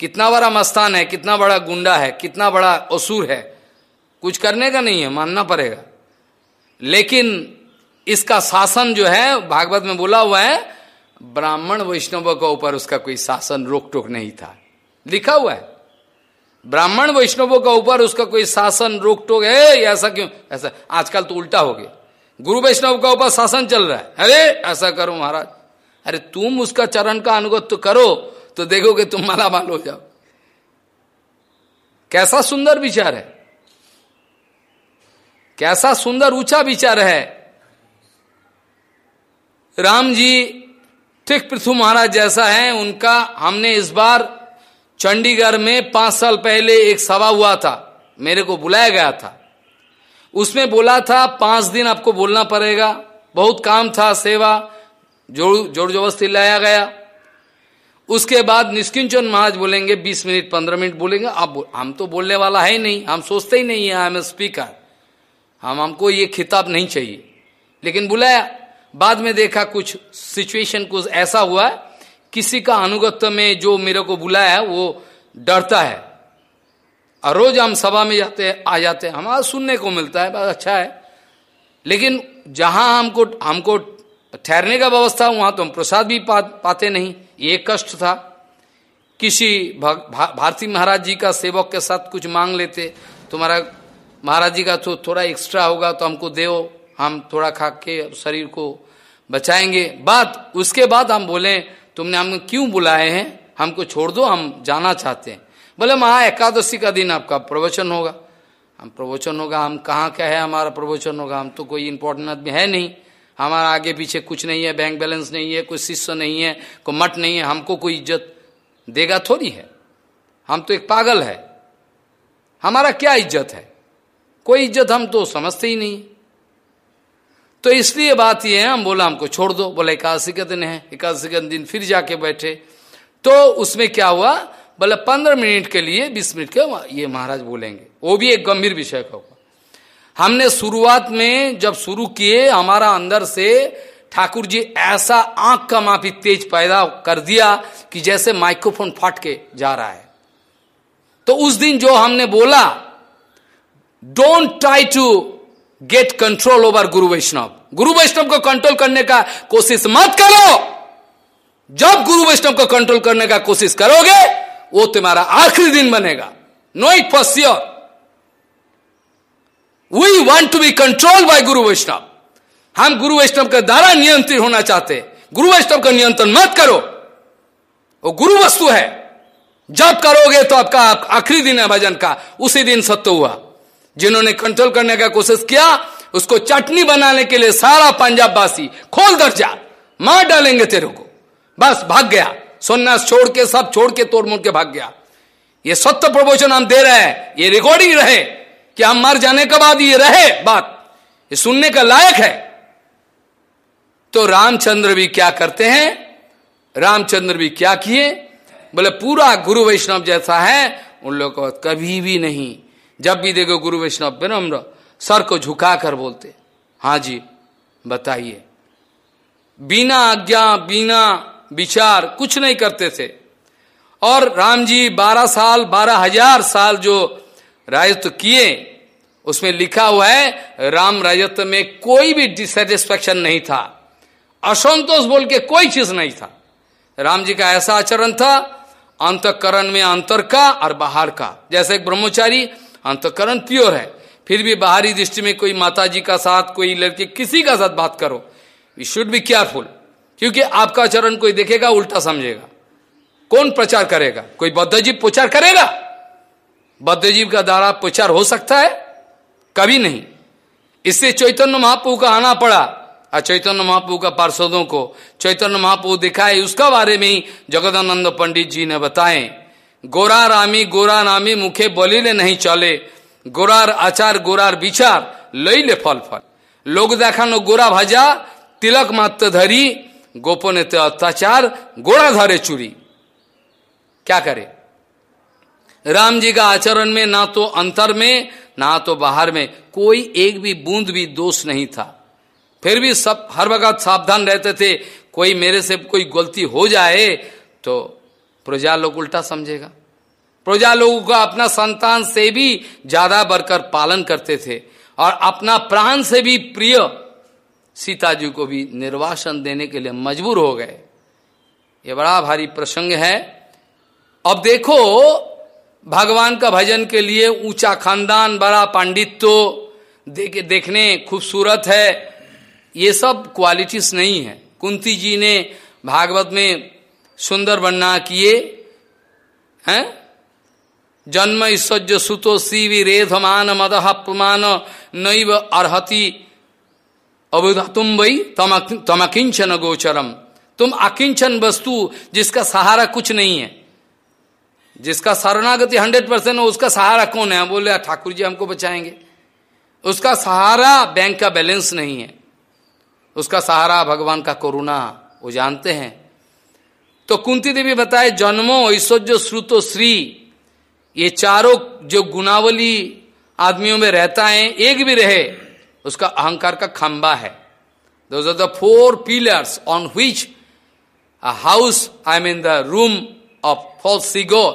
[SPEAKER 1] कितना बड़ा मस्तान है, कितना बड़ा गुंडा है, कितना बड़ा असुर है। कुछ करने का नहीं है, मानना पड़ेगा। लेकिन इसका शासन जो है, भागवत में बोला हुआ है ब्राह्मण वैष्णव के ऊपर उसका कोई शासन रोक टोक नहीं था। लिखा हुआ है, ब्राह्मण वैष्णवों का ऊपर उसका कोई शासन रोक टोक है, ऐसा क्यों? ऐसा, आजकल तो उल्टा हो गया। गुरु वैष्णव का ऊपर शासन चल रहा है। अरे, ऐसा करो महाराज। अरे, तुम उसका चरण का अनुगत तो करो तो देखोगे तुम माला माल हो जाओ। कैसा सुंदर विचार है। कैसा सुंदर ऊँचा विचार है। राम जी ठीक पृथु महाराज जैसा है, उनका हमने इस बार चंडीगढ़ में पाँच साल पहले एक सभा हुआ था, मेरे को बुलाया गया था। उसमें बोला था, पाँच दिन आपको बोलना पड़ेगा, बहुत काम था, सेवा, जोड़ जोड़ जबरस्ती लाया गया। उसके बाद निष्किंचन महाराज बोलेंगे, बीस मिनट, पंद्रह मिनट बोलेंगे, आप हम तो बोलने वाला है नहीं, हम सोचते ही नहीं है आई एम स्पीकर हम, हमको ये खिताब नहीं चाहिए। लेकिन बुलाया। बाद में देखा कुछ सिचुएशन कुछ ऐसा हुआ किसी का अनुगत्य में जो मेरे को बुलाया वो डरता है। और रोज हम सभा में जाते हैं आ जाते हैं हमारा सुनने को मिलता है बहुत अच्छा है। लेकिन जहाँ हमको हमको ठहरने का व्यवस्था वहाँ तो हम प्रसाद भी पा, पाते नहीं ये कष्ट था। किसी भा, भारती महाराज जी का सेवक के साथ कुछ मांग लेते तुम्हारा महाराज जी का तो थो, थोड़ा एक्स्ट्रा होगा तो हमको दो हम थोड़ा खा के शरीर को बचाएँगे। बात, उसके बाद हम बोले, तुमने हम क्यों बुलाए हैं? हमको छोड़ दो, हम जाना चाहते हैं। बोले, महा एकादशी का दिन आपका प्रवचन होगा। हम प्रवचन होगा? हम कहाँ क्या है हमारा प्रवचन होगा? हम तो कोई इंपॉर्टेंट आदमी है नहीं। हमारा आगे पीछे कुछ नहीं है बैंक बैलेंस नहीं है, कोई शिष्य नहीं है, कोई मठ नहीं है। हमको कोई इज़्ज़त देगा थोड़ी है। हम तो एक पागल है। हमारा क्या इज़्ज़त है? कोई इज़्ज़त हम तो समझते ही नहीं। तो इसलिए बात यह है, हम बोला हमको छोड़ दो। बोला, एकादशी का दिन है, एकादशी का दिन फिर जाके बैठे। तो उसमें क्या हुआ? बोले, पंद्रह मिनट के लिए, बीस मिनट के ये महाराज बोलेंगे। वो भी एक गंभीर विषय का हुआ। हमने शुरुआत में जब शुरू किए, हमारा अंदर से ठाकुर जी ऐसा आँख का माफ़ी तेज पैदा कर दिया कि जैसे माइक्रोफोन फट के जा रहा है। तो उस दिन जो हमने बोला don't try to get control over guru Vaishnava guru वैष्णव को कंट्रोल करने का कोशिश मत करो। जब गुरु वैष्णव को कंट्रोल करने का कोशिश करोगे, वो तुम्हारा आखिरी दिन बनेगा। Know it for sure we want to be control by guru Vaishnava हम गुरु वैष्णव के द्वारा नियंत्रित होना चाहते गुरु वैष्णव का नियंत्रण मत करो। वो गुरु वस्तु है। जब करोगे तो आपका आखिरी दिन है भजन का। उसी दिन सत्य हुआ। जिन्होंने कंट्रोल करने का कोशिश किया, उसको चटनी बनाने के लिए सारा पंजाब वासी खोल दर्जा मार डालेंगे तेरे को। बस भाग गया। सोन्यास छोड़ के, सब छोड़ के तोड़ मोड़ के भाग गया। ये सत्य प्रवचन हम दे रहे हैं, ये रिकॉर्डिंग रहे। कि हम मर जाने के बाद ये रहे बात, ये सुनने का लायक है। तो रामचंद्र भी क्या करते हैं? रामचंद्र भी क्या किए? बोले, पूरा गुरु वैष्णव जैसा है, उन लोगों को कभी भी नहीं जब भी देखो गुरु वैष्णव विनम्र सर को झुका कर बोलते हाँ जी, बताइए। बिना आज्ञा, बिना विचार, कुछ नहीं करते थे। और राम जी बारह साल, बारह हज़ार साल जो राजत्व किए, उसमें लिखा हुआ है, राम राजत्व में कोई भी डिससेटिस्फैक्शन नहीं था। असंतोष बोल के कोई चीज़ नहीं था। राम जी का ऐसा आचरण था, अंतकरण में अंतर का और बाहर का। जैसे एक ब्रह्मचारी अंतकरण प्योर है। फिर भी बाहरी दृष्टि में कोई माता जी का साथ, कोई लड़के, किसी का साथ बात करो। यू शुड बी केयरफुल क्योंकि आपका आचरण कोई देखेगा, उल्टा समझेगा। कौन प्रचार करेगा? कोई बद्धजीव प्रचार करेगा? बद्धजीव का द्वारा प्रचार हो सकता है? कभी नहीं। इससे चैतन्य महाप्रभु का आना पड़ा। और चैतन्य महाप्रभु का पार्षदों को, चैतन्य महाप्रभु दिखाए, उसका बारे में ही जगदानंद पंडित जी ने बताए। गोरा रामी गोरा नामी मुखे बोलीले नहीं चले। गोरार आचार, गोरार विचार, लईले फल फल। लोग देखानो गोरा भाजा, तिलक मात्र धरी, गोपने अत्याचार गोड़ा धरे चुरी। क्या करे? राम जी का आचरण में, ना तो अंतर में, ना तो बाहर में, कोई एक भी बूंद भी दोष नहीं था। फिर भी सब, हर वक्त सावधान रहते थे, कोई मेरे से कोई गलती हो जाए तो प्रजा लोग उल्टा समझेगा। प्रजा लोगों का अपना संतान से भी ज़्यादा बढ़कर पालन करते थे और अपना प्राण से भी प्रिय सीता जी को भी निर्वासन देने के लिए मजबूर हो गए। ये बड़ा भारी प्रसंग है। अब देखो भगवान का भजन के लिए ऊँचा खानदान बड़ा पांडित्य देख, देखने खूबसूरत है। ये सब क्वालिटीज नहीं है। कुंती जी ने भागवत में सुंदर वर्णना किए, हैं? जन्म ईश्वर्य सुतो शिवी रेधमान मदह प्रमाण नैव अर्ति अबुधा तुम वही तम अकिंचन गोचरम। तुम अकिंचन वस्तु जिसका सहारा कुछ नहीं है। जिसका शरणागति हंड्रेड परसेंट हो, उसका सहारा कौन है? बोले ठाकुर जी हमको बचाएँगे। उसका सहारा बैंक का बैलेंस नहीं है। उसका सहारा भगवान का करुणा, वो जानते हैं। तो कुंती देवी बताए जन्मो ऐश्वर्य श्रुतो श्री ये चारों जो गुनावली आदमियों में रहता है एक भी रहे उसका अहंकार का खंबा है those are the four pillars on which a house I mean the room of fall सिगो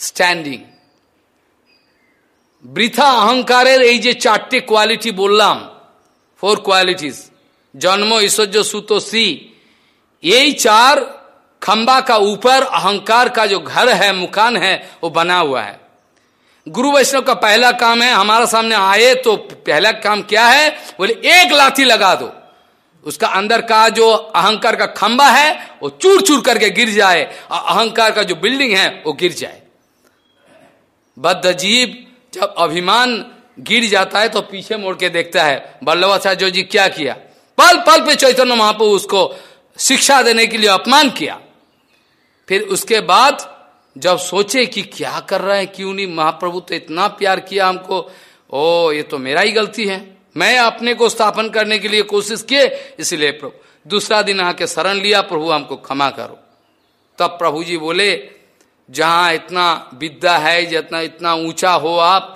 [SPEAKER 1] standing বৃথা অহংকারের এই যে চারটে কোয়ালিটি বললাম ফোর কোয়ালিটিস জন্ম ঐশ্বর্য সুত শ্রী यही चार खंबा का ऊपर, अहंकार का जो घर है, मुकान है, वो बना हुआ है। गुरु वैष्णव का पहला काम है, हमारा सामने आए तो पहला काम क्या है? बोले, एक लाठी लगा दो। उसका अंदर का जो अहंकार का खंबा है, वो चूर चूर करके गिर जाए, और अहंकार का जो बिल्डिंग है, वो गिर जाए। बद्ध जीव जब अभिमान गिर जाता है तो पीछे मोड़ के देखता है, बल्लभाचार्य जी क्या किया? पल पल पे चैतन्य महापुर उसको शिक्षा देने के लिए अपमान किया। फिर उसके बाद जब सोचे कि क्या कर रहे हैं, क्यों नहीं, महाप्रभु तो इतना प्यार किया हमको, ओ, ये तो मेरा ही गलती है। मैं अपने को स्थापन करने के लिए कोशिश किए, इसलिए प्रभु, दूसरा दिन आके शरण लिया, प्रभु हमको क्षमा करो। तब प्रभु जी बोले, जहाँ इतना विद्या है, जितना इतना ऊँचा हो आप,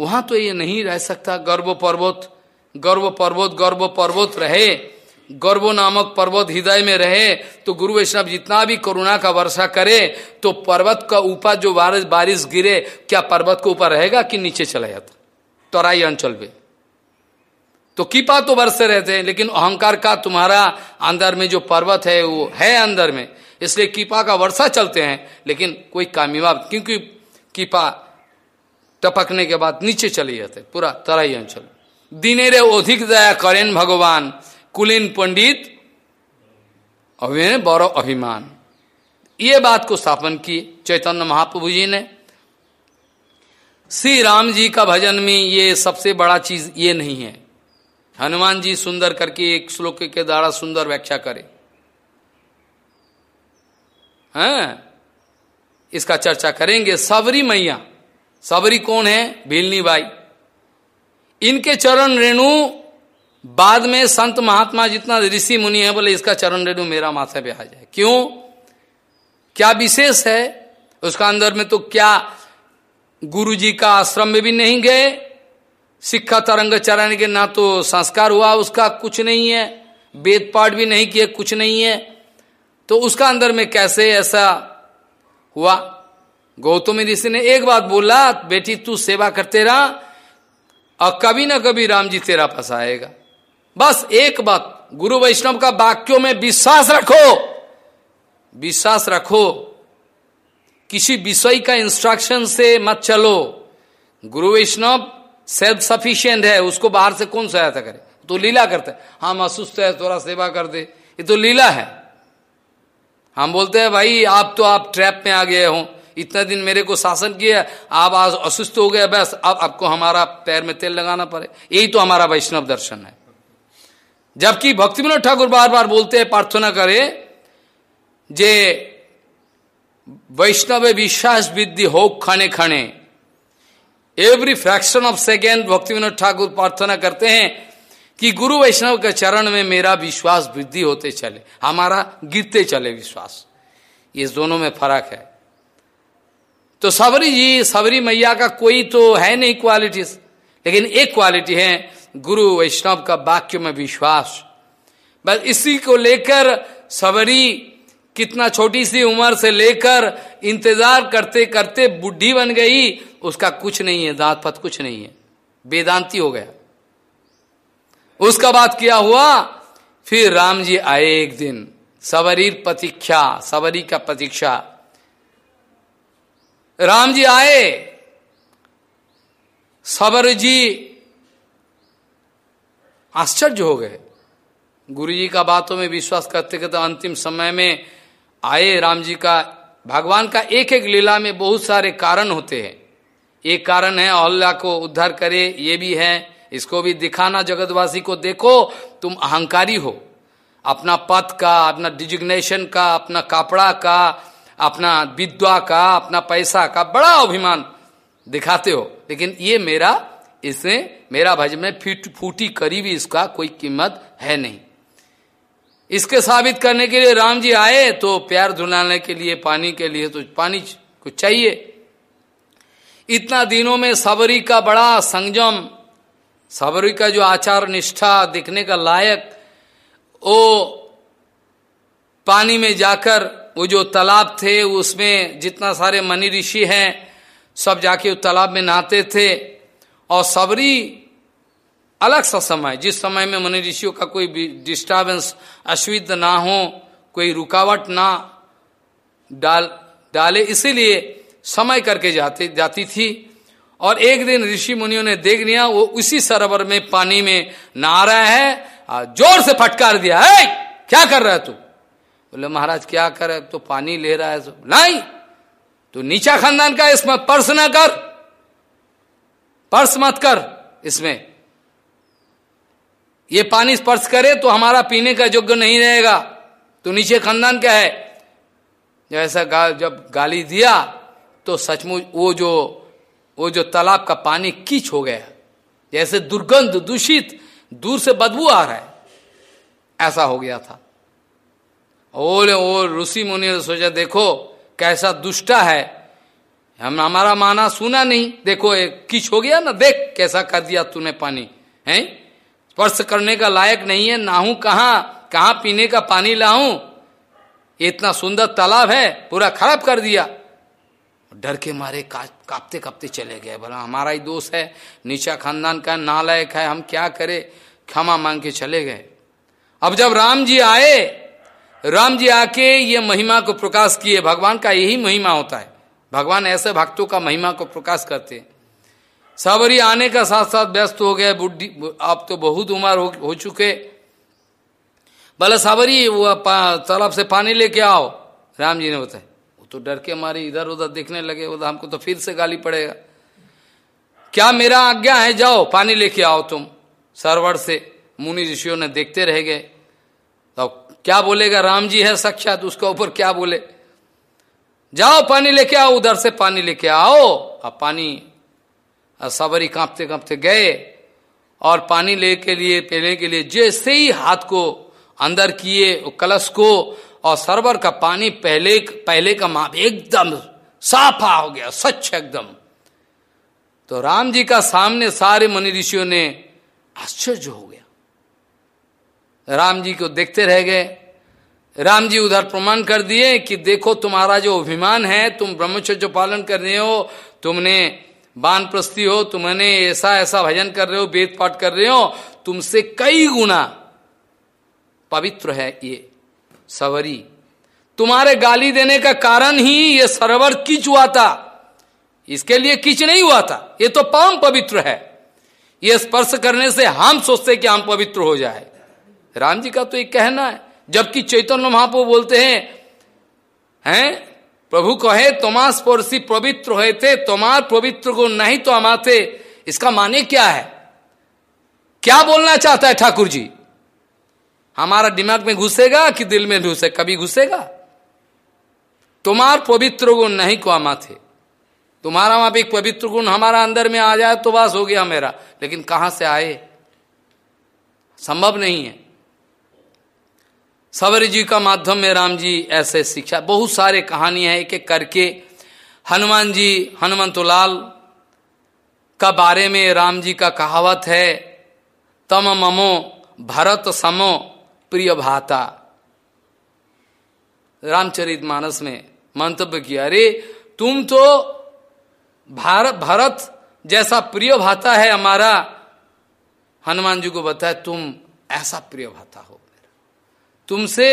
[SPEAKER 1] वहाँ तो ये नहीं रह सकता। गर्व पर्वत गर्व पर्वत गर्व पर्वत रहे। गर्व नामक पर्वत हृदय में रहे तो गुरु वैष्णव जितना भी करुणा का वर्षा करे तो पर्वत का ऊपर जो बारिश बारिश गिरे, क्या पर्वत के ऊपर रहेगा कि नीचे चला जाता? तराई अंचल पे। तो कीपा तो बरसते रहते हैं, लेकिन अहंकार का तुम्हारा अंदर में जो पर्वत है, वो है अंदर में। इसलिए कीपा का वर्षा चलते हैं, लेकिन कोई कामयाब, क्योंकि कीपा टपकने के बाद नीचे चले जाते पूरा तराई अंचल। दिने रे अधिक दया करें भगवान। कुलीन पंडित अभिनय बड़ो अभिमान। ये बात को स्थापन की चैतन्य महाप्रभु जी ने। श्री राम जी का भजन में ये सबसे बड़ा चीज़ ये नहीं है। हनुमान जी सुंदर करके एक श्लोक के द्वारा सुंदर व्याख्या करे। हैं, इसका चर्चा करेंगे। सबरी मैया, सबरी कौन है? भीलनी बाई। इनके चरण रेणु बाद में संत महात्मा जितना ऋषि मुनि है, बोले, इसका चरण रेणु मेरा माथा पे आ जाए। क्यों? क्या विशेष है? उसका अंदर में तो क्या गुरु जी का आश्रम में भी नहीं गए? सिक्खा तरंग चरण के ना तो संस्कार हुआ, उसका कुछ नहीं है। वेद पाठ भी नहीं किए, कुछ नहीं है। तो उसका अंदर में कैसे ऐसा हुआ? गौतमी ऋषि ने एक बात बोला, बेटी, तू सेवा करते रहा, और कभी ना कभी राम जी तेरा पास आएगा। बस एक बात, गुरु वैष्णव का वाक्यों में विश्वास रखो। विश्वास रखो। किसी विषय का इंस्ट्रक्शन से मत चलो। गुरु वैष्णव सेल्फ सफिशियंट है, उसको बाहर से कौन सहायता करे? तो लीला करते हम असुस्त है, थोड़ा सेवा कर दे। ये तो लीला है। हम बोलते हैं, भाई, आप तो आप ट्रैप में आ गए हो। इतना दिन मेरे को शासन किया आप आज असुस्त हो गए, बस अब आपको हमारा पैर में तेल लगाना पड़े। यही तो हमारा वैष्णव दर्शन है। जबकि भक्ति विनोद ठाकुर बार बार बोलते हैं, प्रार्थना करे जे वैष्णव विश्वास विद्धि हो खने खने। एवरी फ्रैक्शन ऑफ़ सेकेंड भक्ति विनोद ठाकुर प्रार्थना करते हैं कि गुरु वैष्णव के चरण में मेरा विश्वास वृद्धि होते चले, हमारा गिरते चले विश्वास। ये दोनों में फ़र्क है। तो सबरी जी, सबरी मैया का कोई तो है नहीं क्वालिटीज लेकिन एक क्वालिटी है गुरु वैष्णव का वाक्य में विश्वास। बस इसी को लेकर सबरी कितना छोटी सी उम्र से लेकर इंतज़ार करते करते बुढ़ी बन गई, उसका कुछ नहीं है, दांत पत कुछ नहीं है। वेदांति हो गया। उसका बाद क्या हुआ? फिर राम जी आए एक दिन सवरीर प्रतीक्षा सवरी का प्रतीक्षा। राम जी आए, सबर जी आश्चर्य हो गए। गुरु जी का बातों में विश्वास करते करते अंतिम समय में आए राम जी का, भगवान का एक एक लीला में बहुत सारे कारण होते हैं। एक कारण है अल्लाह को उद्धार करे, ये भी है, इसको भी दिखाना, जगतवासी को देखो, तुम अहंकारी हो। अपना पद का, अपना डिजिग्नेशन का, अपना कपड़ा का, अपना विद्वा का, अपना पैसा का बड़ा अभिमान दिखाते हो। लेकिन ये मेरा इसमें मेरा भज में फिट, फूटी करीबी इसका कोई कीमत है नहीं। इसके साबित करने के लिए राम जी आए तो प्यार धुलाने के लिए, पानी के लिए तो पानी कुछ चाहिए। इतना दिनों में सबरी का बड़ा संयम सबरी का जो आचार निष्ठा दिखने का लायक वो पानी में जाकर वो जो तालाब थे, उसमें जितना सारे मनी ऋषि हैं, सब जाके उस तालाब में नहाते थे। और सबरी अलग सा समय जिस समय में मनी ऋषियों का कोई डिस्टर्बेंस अश्विध ना हो, कोई रुकावट ना डाल, डाले, इसीलिए समय करके जाते, जाती थी। और एक दिन ऋषि मुनियों ने देख लिया, वो उसी सरोवर में, पानी में नहा रहा है, और ज़ोर से फटकार दिया है क्या कर रहा है तू? बोले, महाराज, क्या कर? तो पानी ले रहा है नहीं तो नीचा खानदान का इसमें पर्स ना कर। पर्स मत कर इसमें। ये पानी स्पर्श करे तो हमारा पीने का योग्य नहीं रहेगा। तो नीचे खानदान क्या है? जैसा गा, जब गाली दिया तो सचमुच वो जो वो जो तालाब का पानी कीच हो गया। जैसे दुर्गंध दूषित दूर से बदबू आ रहा है। ऐसा हो गया था। ओले ओ ऋषि मुनि ने सोचा देखो कैसा दुष्टा है। हम हमारा माना सुना नहीं। देखो, एक किच हो गया ना? देख कैसा कर दिया तूने पानी, है? स्पर्श करने का लायक नहीं है नाहू कहा कहा पीने का पानी लाऊं? इतना सुंदर तालाब है, पूरा खराब कर दिया। डर के मारे कांपते कांपते चले गए। बोला, हमारा ही दोष है, नीचा खानदान का नालायक है, हम क्या करें? क्षमा मांग के चले गए। अब जब राम जी आए, राम जी आके ये महिमा को प्रकाश किए, भगवान का यही महिमा होता है। भगवान ऐसे भक्तों का महिमा को प्रकाश करते सबरी आने का साथ साथ व्यस्त हो गए बुढ़ी आप तो बहुत उम्र हो, हो चुके। बोले सावरी वो तालाब से पानी लेके आओ। राम जी ने बताया वो तो डर के मारे इधर उधर देखने लगे वो हमको तो फिर से गाली पड़ेगा। क्या मेरा आज्ञा है जाओ पानी लेके आओ तुम। सरवर से मुनि ऋषियों ने देखते रह गए। तो क्या बोलेगा राम जी है साक्षात उसका ऊपर क्या बोले? जाओ पानी लेके आओ, उधर से पानी लेके आओ। अब पानी सबरी कांपते कांपते गए और पानी ले के लिए, पीने के लिए जैसे ही हाथ को अंदर किए कलश को और सरवर का पानी पहले पहले का माप एकदम साफा हो गया, स्वच्छ एकदम। तो राम जी का सामने सारे मनी ऋषियों ने आश्चर्य हो गया। राम जी को देखते रह गए। राम जी उधर प्रमाण कर दिए कि देखो तुम्हारा जो अभिमान है, तुम ब्रह्मचर्य पालन कर रहे हो, तुमने बान प्रस्ती हो, तुमने ऐसा ऐसा भजन कर रहे हो, वेद पाठ कर रहे हो, तुमसे कई गुना पवित्र है ये सवरी। तुम्हारे गाली देने का कारण ही ये सरोवर किच हुआ था। इसके लिए किच नहीं हुआ था। ये तो परम पवित्र है। ये स्पर्श करने से हम सोचते कि हम पवित्र हो जाए। राम जी का तो एक कहना है। जबकि चैतन्य महापो बोलते हैं हैं? प्रभु कहे तोमा स्पर्शी पवित्र हुए थे, तोमार पवित्र को नहीं तो हमारे इसका माने क्या है? क्या बोलना चाहता है ठाकुर जी? हमारा दिमाग में घुसेगा कि दिल में घुसे, कभी घुसेगा? तुम्हार पवित्र गुण नहीं को आमा थे तुम्हारा वहाँ पे एक पवित्र गुण हमारा अंदर में आ जाए तो बस हो गया मेरा, लेकिन कहाँ से आए? संभव नहीं है। सवर जी का माध्यम में राम जी ऐसे शिक्षा, बहुत सारे कहानियाँ हैं एक एक करके। हनुमान जी, हनुमंतलाल का बारे में राम जी का कहावत है, तम ममो भरत समो प्रिय भाता। रामचरित मानस में मंतव्य किया, अरे, तुम तो भारत भरत जैसा प्रिय भाता है हमारा। हनुमान जी को बताया, तुम ऐसा प्रिय भाता हो। तुमसे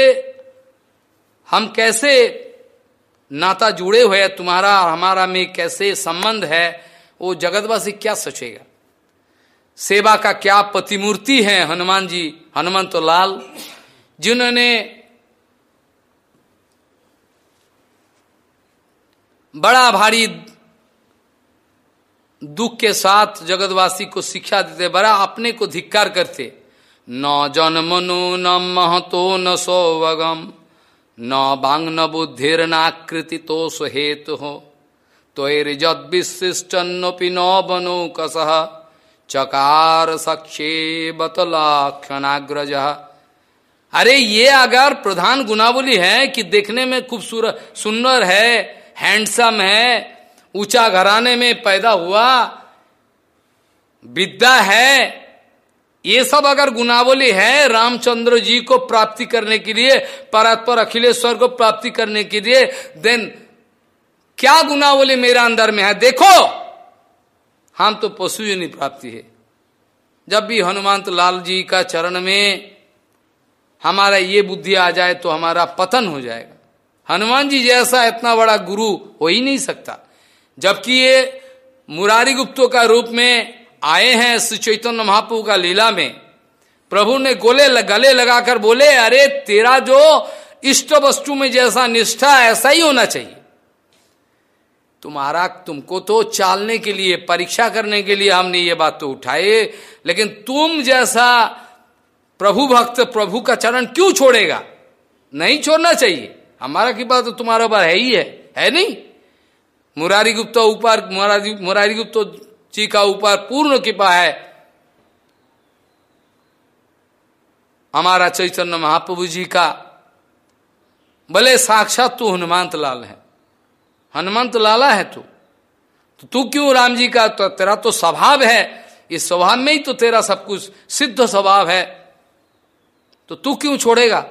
[SPEAKER 1] हम कैसे नाता जुड़े हुए तुम्हारा हमारा में कैसे संबंध है? वो जगतवासी क्या सोचेगा? सेवा का क्या प्रतिमूर्ति है हनुमान जी? हनुमंत तो लाल, जिन्होंने बड़ा भारी दुख के साथ जगतवासी को शिक्षा देते, बड़ा अपने को धिक्कार करते न जन्मनु न महतो न सौवगम। न बांग न बुद्धिर नाकृति तो सुहेतु। हो त्वरिजद विशिष्टन्नपि न बनो कस। चकार सक्षे बतलाक्षणाग्रज। अरे, ये अगर प्रधान गुनावली है कि देखने में खूबसूरत, सुंदर है, हैंडसम है, ऊँचा घराने में पैदा हुआ, विद्या है ये सब अगर गुनावली है, रामचंद्र जी को प्राप्ति करने के लिए, परात्पर अखिलेश्वर को प्राप्ति करने के लिए देन क्या गुनावली मेरा अंदर में है? देखो! हम तो पशु नहीं प्राप्ति है। जब भी हनुमंत लाल जी का चरण में हमारा ये बुद्धि आ जाए तो हमारा पतन हो जाएगा। हनुमान जी जैसा इतना बड़ा गुरु हो ही नहीं सकता। जबकि ये मुरारी गुप्तों का रूप में आए हैं श्री चैतन्य महाप्रभु का लीला में। प्रभु ने गोले गले लगाकर बोले, अरे, तेरा जो इष्ट वस्तु में जैसा निष्ठा, ऐसा ही होना चाहिए। तुम्हारा, तुमको तो चालने के लिए, परीक्षा करने के लिए हमने ये बात तो उठाए लेकिन तुम जैसा प्रभु भक्त, प्रभु का चरण क्यों छोड़ेगा? नहीं छोड़ना चाहिए। हमारा कृपा तो तुम्हारा ऊपर है ही है है नहीं? मुरारी गुप्ता ऊपर मुरारी मुरारी गुप्ता जी का ऊपर पूर्ण कृपा है। हमारा चैतन्य महाप्रभु जी का भले साक्षात तू हनुमंत लाल है। हनुमंत लाला है तू। तो तू क्यों राम जी का तो तेरा तो स्वभाव है। इस स्वभाव में ही तो तेरा सब कुछ सिद्ध स्वभाव है। तो तू क्यों छोड़ेगा?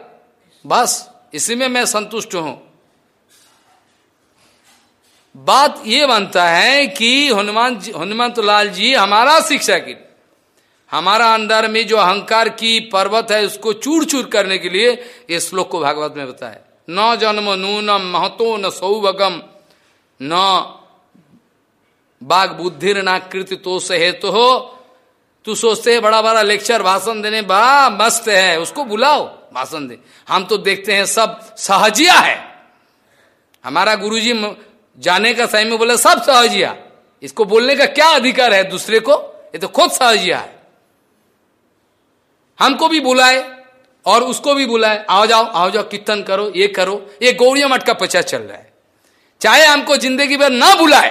[SPEAKER 1] बस, इसी में मैं संतुष्ट हूँ। बात ये बनता है कि हनुमान हनुमंत लाल जी हमारा शिक्षा शिक्षक हमारा अंदर में जो अहंकार की पर्वत है उसको चूर चूर करने के लिए ये श्लोक को भागवत में बताया न जन्म नूनम महतो न सौभगम, न बाघ बुद्धिर नाकृति तो सहेतु तो हो। तू सोचते है बड़ा बड़ा लेक्चर भाषण देने बड़ा मस्त है, उसको बुलाओ, भाषण दे। हम तो देखते हैं सब सहजिया है। हमारा गुरुजी जाने का सही में बोले, सब सहजिया इसको बोलने का क्या अधिकार है दूसरे को? ये तो खुद सहजिया है। हमको भी बुलाए और उसको भी बुलाए। आओ जाओ आओ जाओ, कीर्तन करो, ये करो, ये गौड़िया मठ का प्रचार चल रहा है। चाहे हमको ज़िंदगी भर ना बुलाए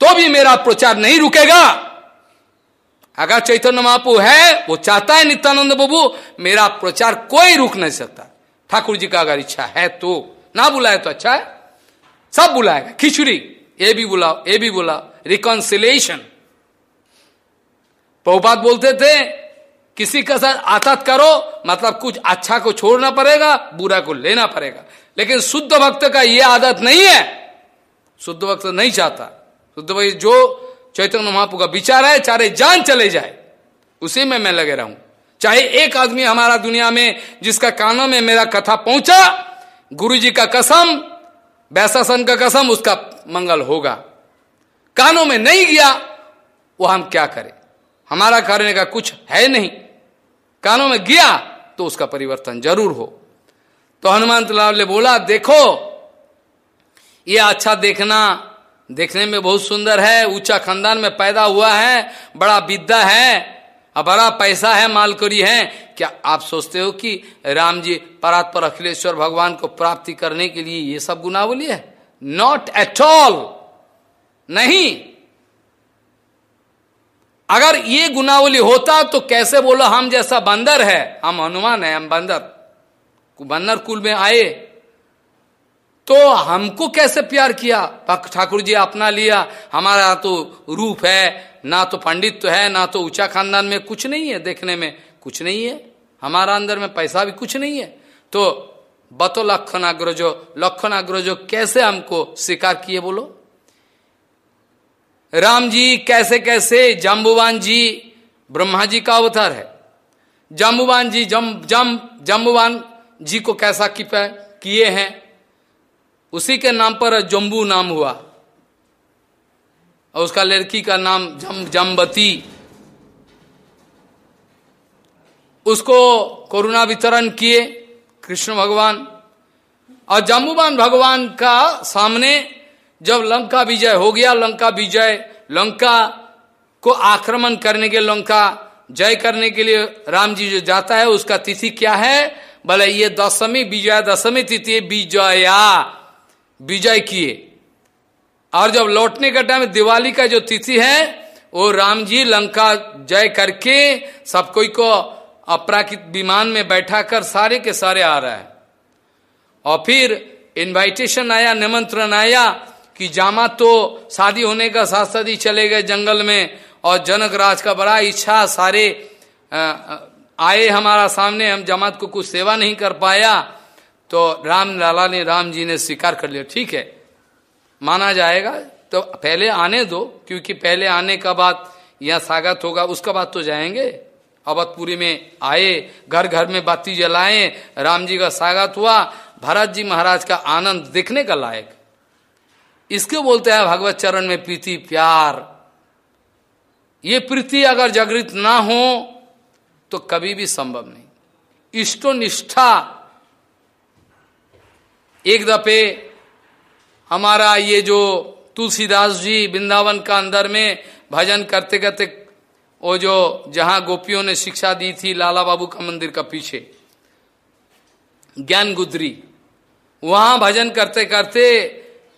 [SPEAKER 1] तो भी मेरा प्रचार नहीं रुकेगा। अगर चैतन्य महापु है, वो चाहता है नित्यानंद बाबू, मेरा प्रचार कोई रुक नहीं सकता। ठाकुर जी का अगर इच्छा है तो ना बुलाए तो अच्छा है। सब बुलाएगा। खिचड़ी, ये भी बुलाओ, ये भी बुलाओ। रिकॉन्सिलेशन प्रभुपात बोलते थे, किसी का साथ आतात करो मतलब कुछ अच्छा को छोड़ना पड़ेगा, बुरा को लेना पड़ेगा। लेकिन शुद्ध भक्त का यह आदत नहीं है। शुद्ध भक्त नहीं चाहता। शुद्ध भक्त जो चैतन्य महापु का विचार है, चाहे जान चले जाए, उसी में मैं लगे रहूँ। चाहे एक आदमी हमारा दुनिया में जिसका कानों में मेरा कथा पहुँचा गुरु जी का कसम वैशासन का कसम उसका मंगल होगा। कानों में नहीं गया, वो हम क्या करें? हमारा करने का कुछ है नहीं। कानों में गया तो उसका परिवर्तन ज़रूर हो। तो हनुमान लाल ने बोला, देखो, ये अच्छा देखना, देखने में बहुत सुंदर है, ऊँचा खानदान में पैदा हुआ है, बड़ा विद्या है और बड़ा पैसा है, मालकरी है। क्या आप सोचते हो कि राम जी परात्पर अखिलेश्वर भगवान को प्राप्ति करने के लिए ये सब गुनावली है? नॉट एट ऑल नहीं। अगर ये गुनावली होता तो कैसे बोलो, हम जैसा बंदर है? हम हनुमान है, हम बंदर। बंदर कुल में आए। तो हमको कैसे प्यार किया? ठाकुर जी, अपना लिया। हमारा तो रूप है, ना तो पंडित तो है, ना तो ऊँचा खानदान में कुछ नहीं है देखने में। कुछ नहीं है। हमारा अंदर में पैसा भी कुछ नहीं है। तो बतो लक्षण अग्रजो लक्षण अग्रजो कैसे हमको स्वीकार किए बोलो? राम जी, कैसे कैसे? जम्बुवान जी, ब्रह्मा जी का अवतार है। जम्बुवान जी, जम जम, जम्बुवान जी को कैसा किए हैं? उसी के नाम पर जम्बू नाम हुआ। और उसका लड़की का नाम जम, जम्बती। उसको करुणा वितरण किए कृष्ण भगवान। और जम्बुवान भगवान का सामने जब लंका विजय हो गया, लंका विजय, लंका को आक्रमण करने के लंका जय करने के लिए राम जी जो जाता है, उसका तिथि क्या है? बोले, ये दशमी विजया दशमी तिथि विजया। विजय किए। और जब लौटने का टाइम दिवाली का जो तिथि है, वो राम जी लंका जय करके सब कोई को अपराकित विमान में बैठा कर सारे के सारे आ रहा है। और फिर इनवाइटेशन आया, निमंत्रण आया कि जामा तो शादी होने का साथ साथ ही चले गए जंगल में, और जनक राज का बड़ा इच्छा सारे आए हमारा सामने, हम जमात को कुछ सेवा नहीं कर पाया। तो राम लाला ने, राम जी ने स्वीकार कर लिया। ठीक है। माना जाएगा तो पहले आने दो, क्योंकि पहले आने का बाद यह स्वागत होगा, उसका बाद तो जाएँगे। अवधपुरी में आए घर घर में बाती जलाए, राम जी का स्वागत हुआ, भरत जी महाराज का आनंद देखने का लायक। इसके बोलते हैं भगवत चरण में प्रीति, प्यार। ये प्रीति अगर जागृत ना हो तो कभी भी संभव नहीं। इष्टो निष्ठा एक दफे हमारा ये जो तुलसीदास जी वृंदावन का अंदर में भजन करते करते वो जो जहाँ गोपियों ने शिक्षा दी थी लाला बाबू का मंदिर का पीछे ज्ञान गुदरी वहाँ भजन करते करते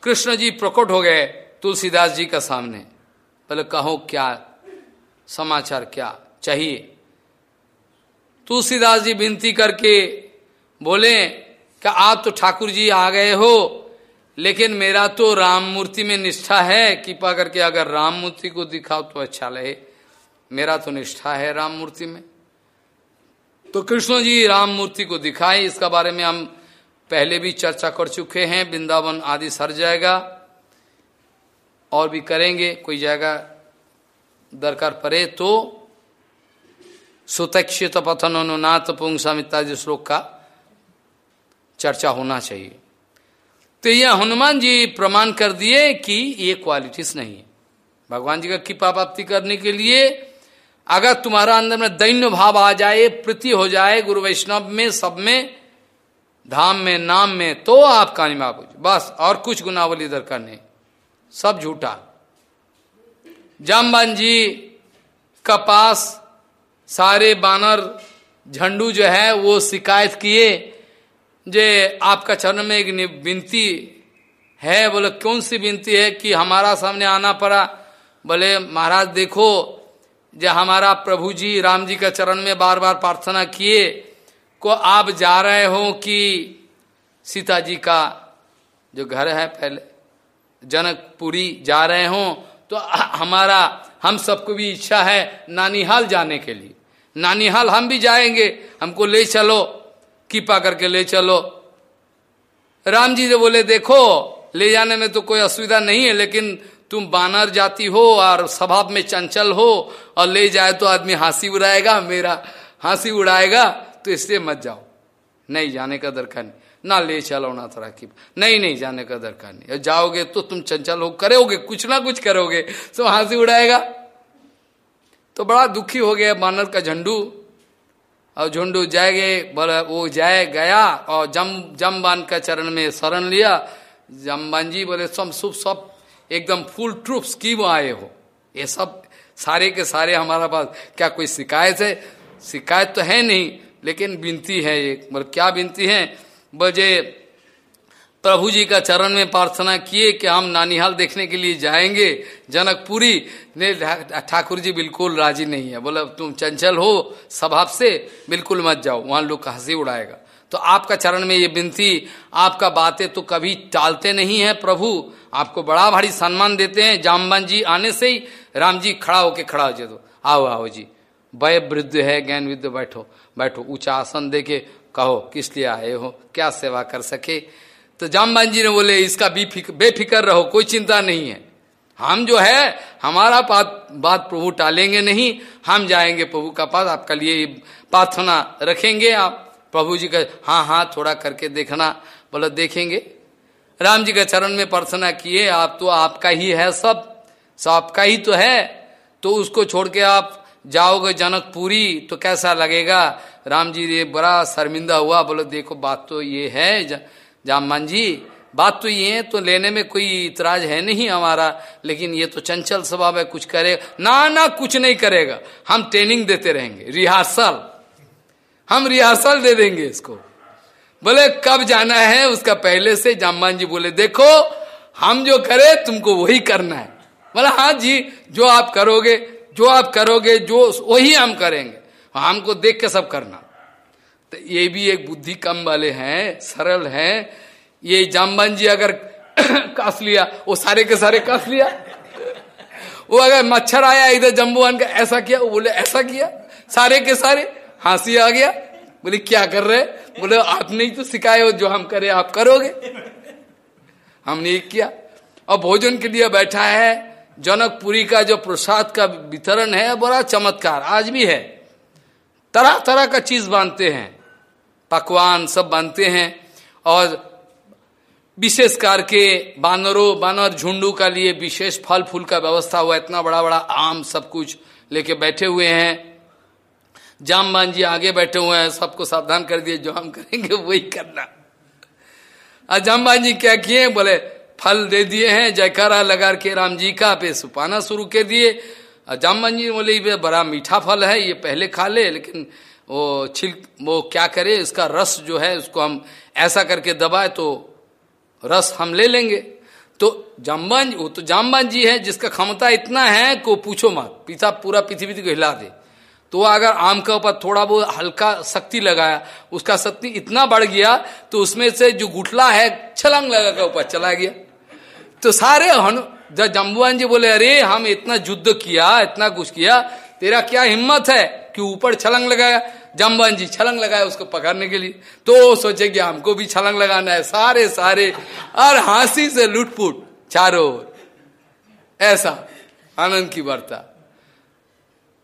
[SPEAKER 1] कृष्ण जी प्रकट हो गए तुलसीदास जी का सामने। बोले, कहो, क्या समाचार क्या चाहिए? तुलसीदास जी विनती करके बोले कि आप तो ठाकुर जी आ गए हो, लेकिन मेरा तो राम मूर्ति में निष्ठा है। कृपा करके अगर राम मूर्ति को दिखाओ तो अच्छा लगे मेरा तो निष्ठा है राम मूर्ति में। तो कृष्ण जी राम मूर्ति को दिखाए। इसका बारे में हम पहले भी चर्चा कर चुके हैं। वृंदावन आदि सर जाएगा और भी करेंगे। कोई जाएगा दरकार पड़े तो सुतक्षित पथन अनुनाथ पुंसम इत्यादि श्लोक का चर्चा होना चाहिए। तो यह हनुमान जी प्रमाण कर दिए कि ये क्वालिटीज नहीं है। भगवान जी का कृपा प्राप्ति करने के लिए अगर तुम्हारा अंदर में दैन्य भाव आ जाए, प्रीति हो जाए, गुरु वैष्णव में, सब में, धाम में, नाम में तो आप कानिमा बस, और कुछ गुनावली दरकार नहीं सब झूठा। जामबान जी का पास सारे बानर, झंडू जो है, वो शिकायत किए। जे आपका चरण में एक विनती है, बोले, कौन सी विनती है कि हमारा सामने आना पड़ा? बोले, महाराज, देखो जो हमारा प्रभु जी राम जी का चरण में बार बार प्रार्थना किए, को आप जा रहे हो कि सीता जी का जो घर है पहले, जनकपुरी जा रहे हो तो हमारा, हम सबको भी इच्छा है नानीहाल जाने के लिए। नानीहाल हम भी जाएँगे, हमको ले चलो। कृपा करके ले चलो। राम जी जो बोले, देखो, ले जाने में तो कोई असुविधा नहीं है, लेकिन तुम बानर जाति हो और स्वभाव में चंचल हो और ले जाए तो आदमी हँसी उड़ाएगा, मेरा हँसी उड़ाएगा तो इसलिए मत जाओ। नहीं, जाने का दरकार नहीं। ना, ले चलो ना थोड़ा की नहीं नहीं, जाने का दरकार नहीं। जाओगे तो तुम चंचल हो, करोगे, कुछ ना कुछ करोगे तो हँसी उड़ाएगा। तो बड़ा दुखी हो गया बानर का झंडू। और झुंडू जाएगे बोले, वो जाए गया। और जम, जमबान का चरण में शरण लिया। जमबान जी बोले, सब सुब सब एकदम फुल ट्रूप्स, की वो आए हो? ये सब सारे के सारे हमारा पास क्या कोई शिकायत है? शिकायत तो है नहीं, लेकिन विनती है एक। मतलब क्या विनती है? बजे प्रभु जी का चरण में प्रार्थना किए कि हम नानिहाल देखने के लिए जाएँगे। जनकपुरी ने ठाकुर जी बिल्कुल राज़ी नहीं है। बोला, तुम चंचल हो स्वभाव से बिल्कुल मत जाओ, वहाँ लोग हँसी उड़ाएगा? तो आपका चरण में ये विनती, आपका बातें तो कभी टालते नहीं है प्रभु। आपको बड़ा भारी सम्मान देते हैं। जामबान जी आने से ही राम जी खड़ा होके खड़ा हो जाए आओ आओ जी, वय वृद्ध है, ज्ञान विद्ध बैठो बैठो, ऊँचा आसन देके कहो, किस लिए आए हो, क्या सेवा कर सके? तो जामबान जी ने बोले, इसका बेफिक्र रहो, कोई चिंता नहीं है। हम जो है, हमारा बात बात प्रभु टालेंगे नहीं, हम जाएँगे प्रभु का पास आपका लिए प्रार्थना रखेंगे आप। प्रभु जी का हाँ हाँ थोड़ा करके देखना, बोलो, देखेंगे। राम जी के चरण में प्रार्थना किए, आप तो आपका ही है सब सब आपका ही तो है तो उसको छोड़ के आप जाओगे जनकपुरी तो कैसा लगेगा? राम जी ये बड़ा शर्मिंदा हुआ, बोलो, देखो, बात तो ये है जामान जी, बात तो ये है तो लेने में कोई इतराज है नहीं हमारा, लेकिन ये तो चंचल स्वभाव है, कुछ करेगा ना ना, कुछ नहीं करेगा। हम ट्रेनिंग देते रहेंगे रिहर्सल हम रिहर्सल दे देंगे इसको। बोले, कब जाना है? उसका पहले से जामान जी बोले, देखो, हम जो करे, तुमको वही करना है। बोला हाँ जी, जो आप करोगे, जो आप करोगे, जो, वही हम करेंगे। हमको देख के सब करना। तो ये भी एक बुद्धि कम वाले हैं, सरल हैं। ये जामबान जी अगर (coughs) कस लिया, वो सारे के सारे कस लिया। वो अगर मच्छर आया इधर जम्बुआन का, ऐसा किया, वो बोले, ऐसा किया, सारे के सारे, हँसी आ गया। बोले, क्या कर रहे? बोले, आपने ही तो सिखाए हो, जो हम करे, आप करोगे। हमने ये किया। और भोजन के लिए बैठा है। जनकपुरी का जो प्रसाद का वितरण है, बड़ा चमत्कार, आज भी है। तरह तरह का चीज़ बांधते हैं। पकवान सब बांधते हैं और विशेष करके बानरों, बानर झुंडू का लिए विशेष फल फूल का व्यवस्था हुआ, इतना बड़ा बड़ा आम सब कुछ लेके बैठे हुए हैं। जामबान जी आगे बैठे हुए हैं, सबको सावधान कर दिए, जो हम करेंगे वही करना। और जामबान जी क्या किए बोले, फल दे दिए हैं, जयकारा लगा के राम जी का पे सुपाना शुरू कर दिए। जामबान जी बोले, ये बड़ा मीठा फल है, ये पहले खा ले, लेकिन वो छिल, वो क्या करे, इसका रस जो है, उसको हम ऐसा करके दबाए तो रस हम ले लेंगे। तो जामबान वो तो जामबान जी है, जिसका क्षमता इतना है को पूछो मत। पिता, पूरा पृथ्वी को हिला दे। तो अगर आम के ऊपर थोड़ा बहुत हल्का शक्ति लगाया, उसका शक्ति इतना बढ़ गया तो उसमें से जो गुटला है, छलंग लगा के ऊपर चला गया। तो सारे हनु, जब जम्बुआन जी बोले, अरे, हम इतना युद्ध किया, इतना कुछ किया, तेरा क्या हिम्मत है? कि ऊपर छलंग लगाया, जम्बान जी छलंग लगाया उसको पकड़ने के लिए। तो सोचे कि हमको भी छलंग लगाना है सारे सारे और हँसी से लुटपुट, चारों ऐसा आनंद की वार्ता।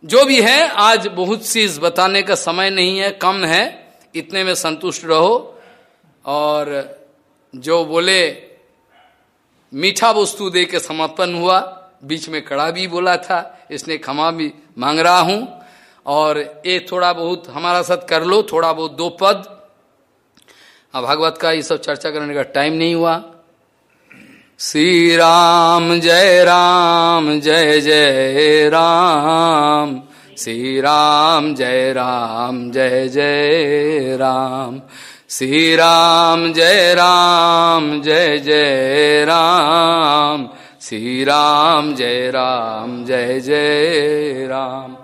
[SPEAKER 1] जो भी है, आज बहुत चीज़ बताने का समय नहीं है, कम है, इतने में संतुष्ट रहो। और जो बोले, मीठा वस्तु दे के समर्पण हुआ, बीच में कड़ा भी बोला था, इसने क्षमा भी मांग रहा हूँ। और ये थोड़ा बहुत हमारा साथ कर लो, थोड़ा बहुत दो पद। अब भागवत का ये सब चर्चा करने का टाइम नहीं हुआ। श्री राम, जय राम, जय जय राम। श्री राम, जय राम, जय जय राम। श्री राम, जय राम, जय जय राम। श्री राम, जय राम, जय जय राम।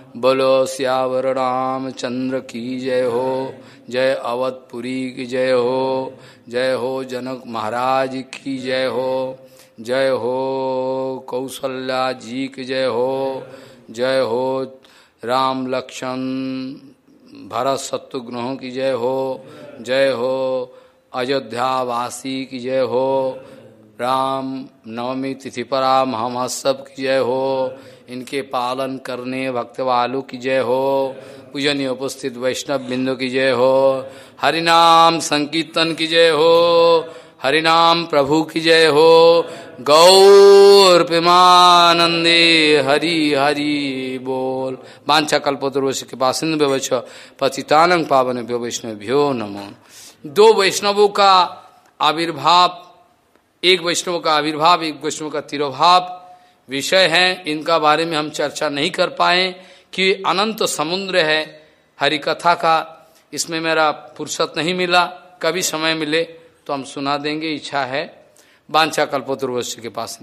[SPEAKER 1] बोलो श्यावर राम, चंद्र की जय हो, जय अवधपुरी की जय हो जय हो जनक महाराज की जय हो जय हो कौशल्या जी की जय हो जय हो राम लक्ष्मण, भरत शत्रुघ्नों की जय हो जय हो अयोध्या वासी की जय हो, राम नवमी तिथि परा महामहोत्सव की जय हो इनके पालन करने भक्त वालु की जय हो, पूजनीय उपस्थित वैष्णव बिंदु की जय हो, हरिनाम संकीर्तन की जय हो, हरिनाम प्रभु की जय हो, गौर पिमानंदे हरि हरि बोल। बांछा कल्पोतर्वश के पास पतितानंग पावन भ्यो वैष्णव भ्यो नमो। दो वैष्णवों का आविर्भाव, एक वैष्णव का आविर्भाव, एक वैष्णव का तिरोभाव विषय हैं, इनका बारे में हम चर्चा नहीं कर पाए कि अनंत समुद्र है हरि कथा का। इसमें मेरा फुर्सत नहीं मिला, कभी समय मिले तो हम सुना देंगे, इच्छा है। बांछा कल्पतुर्वश्य के पास।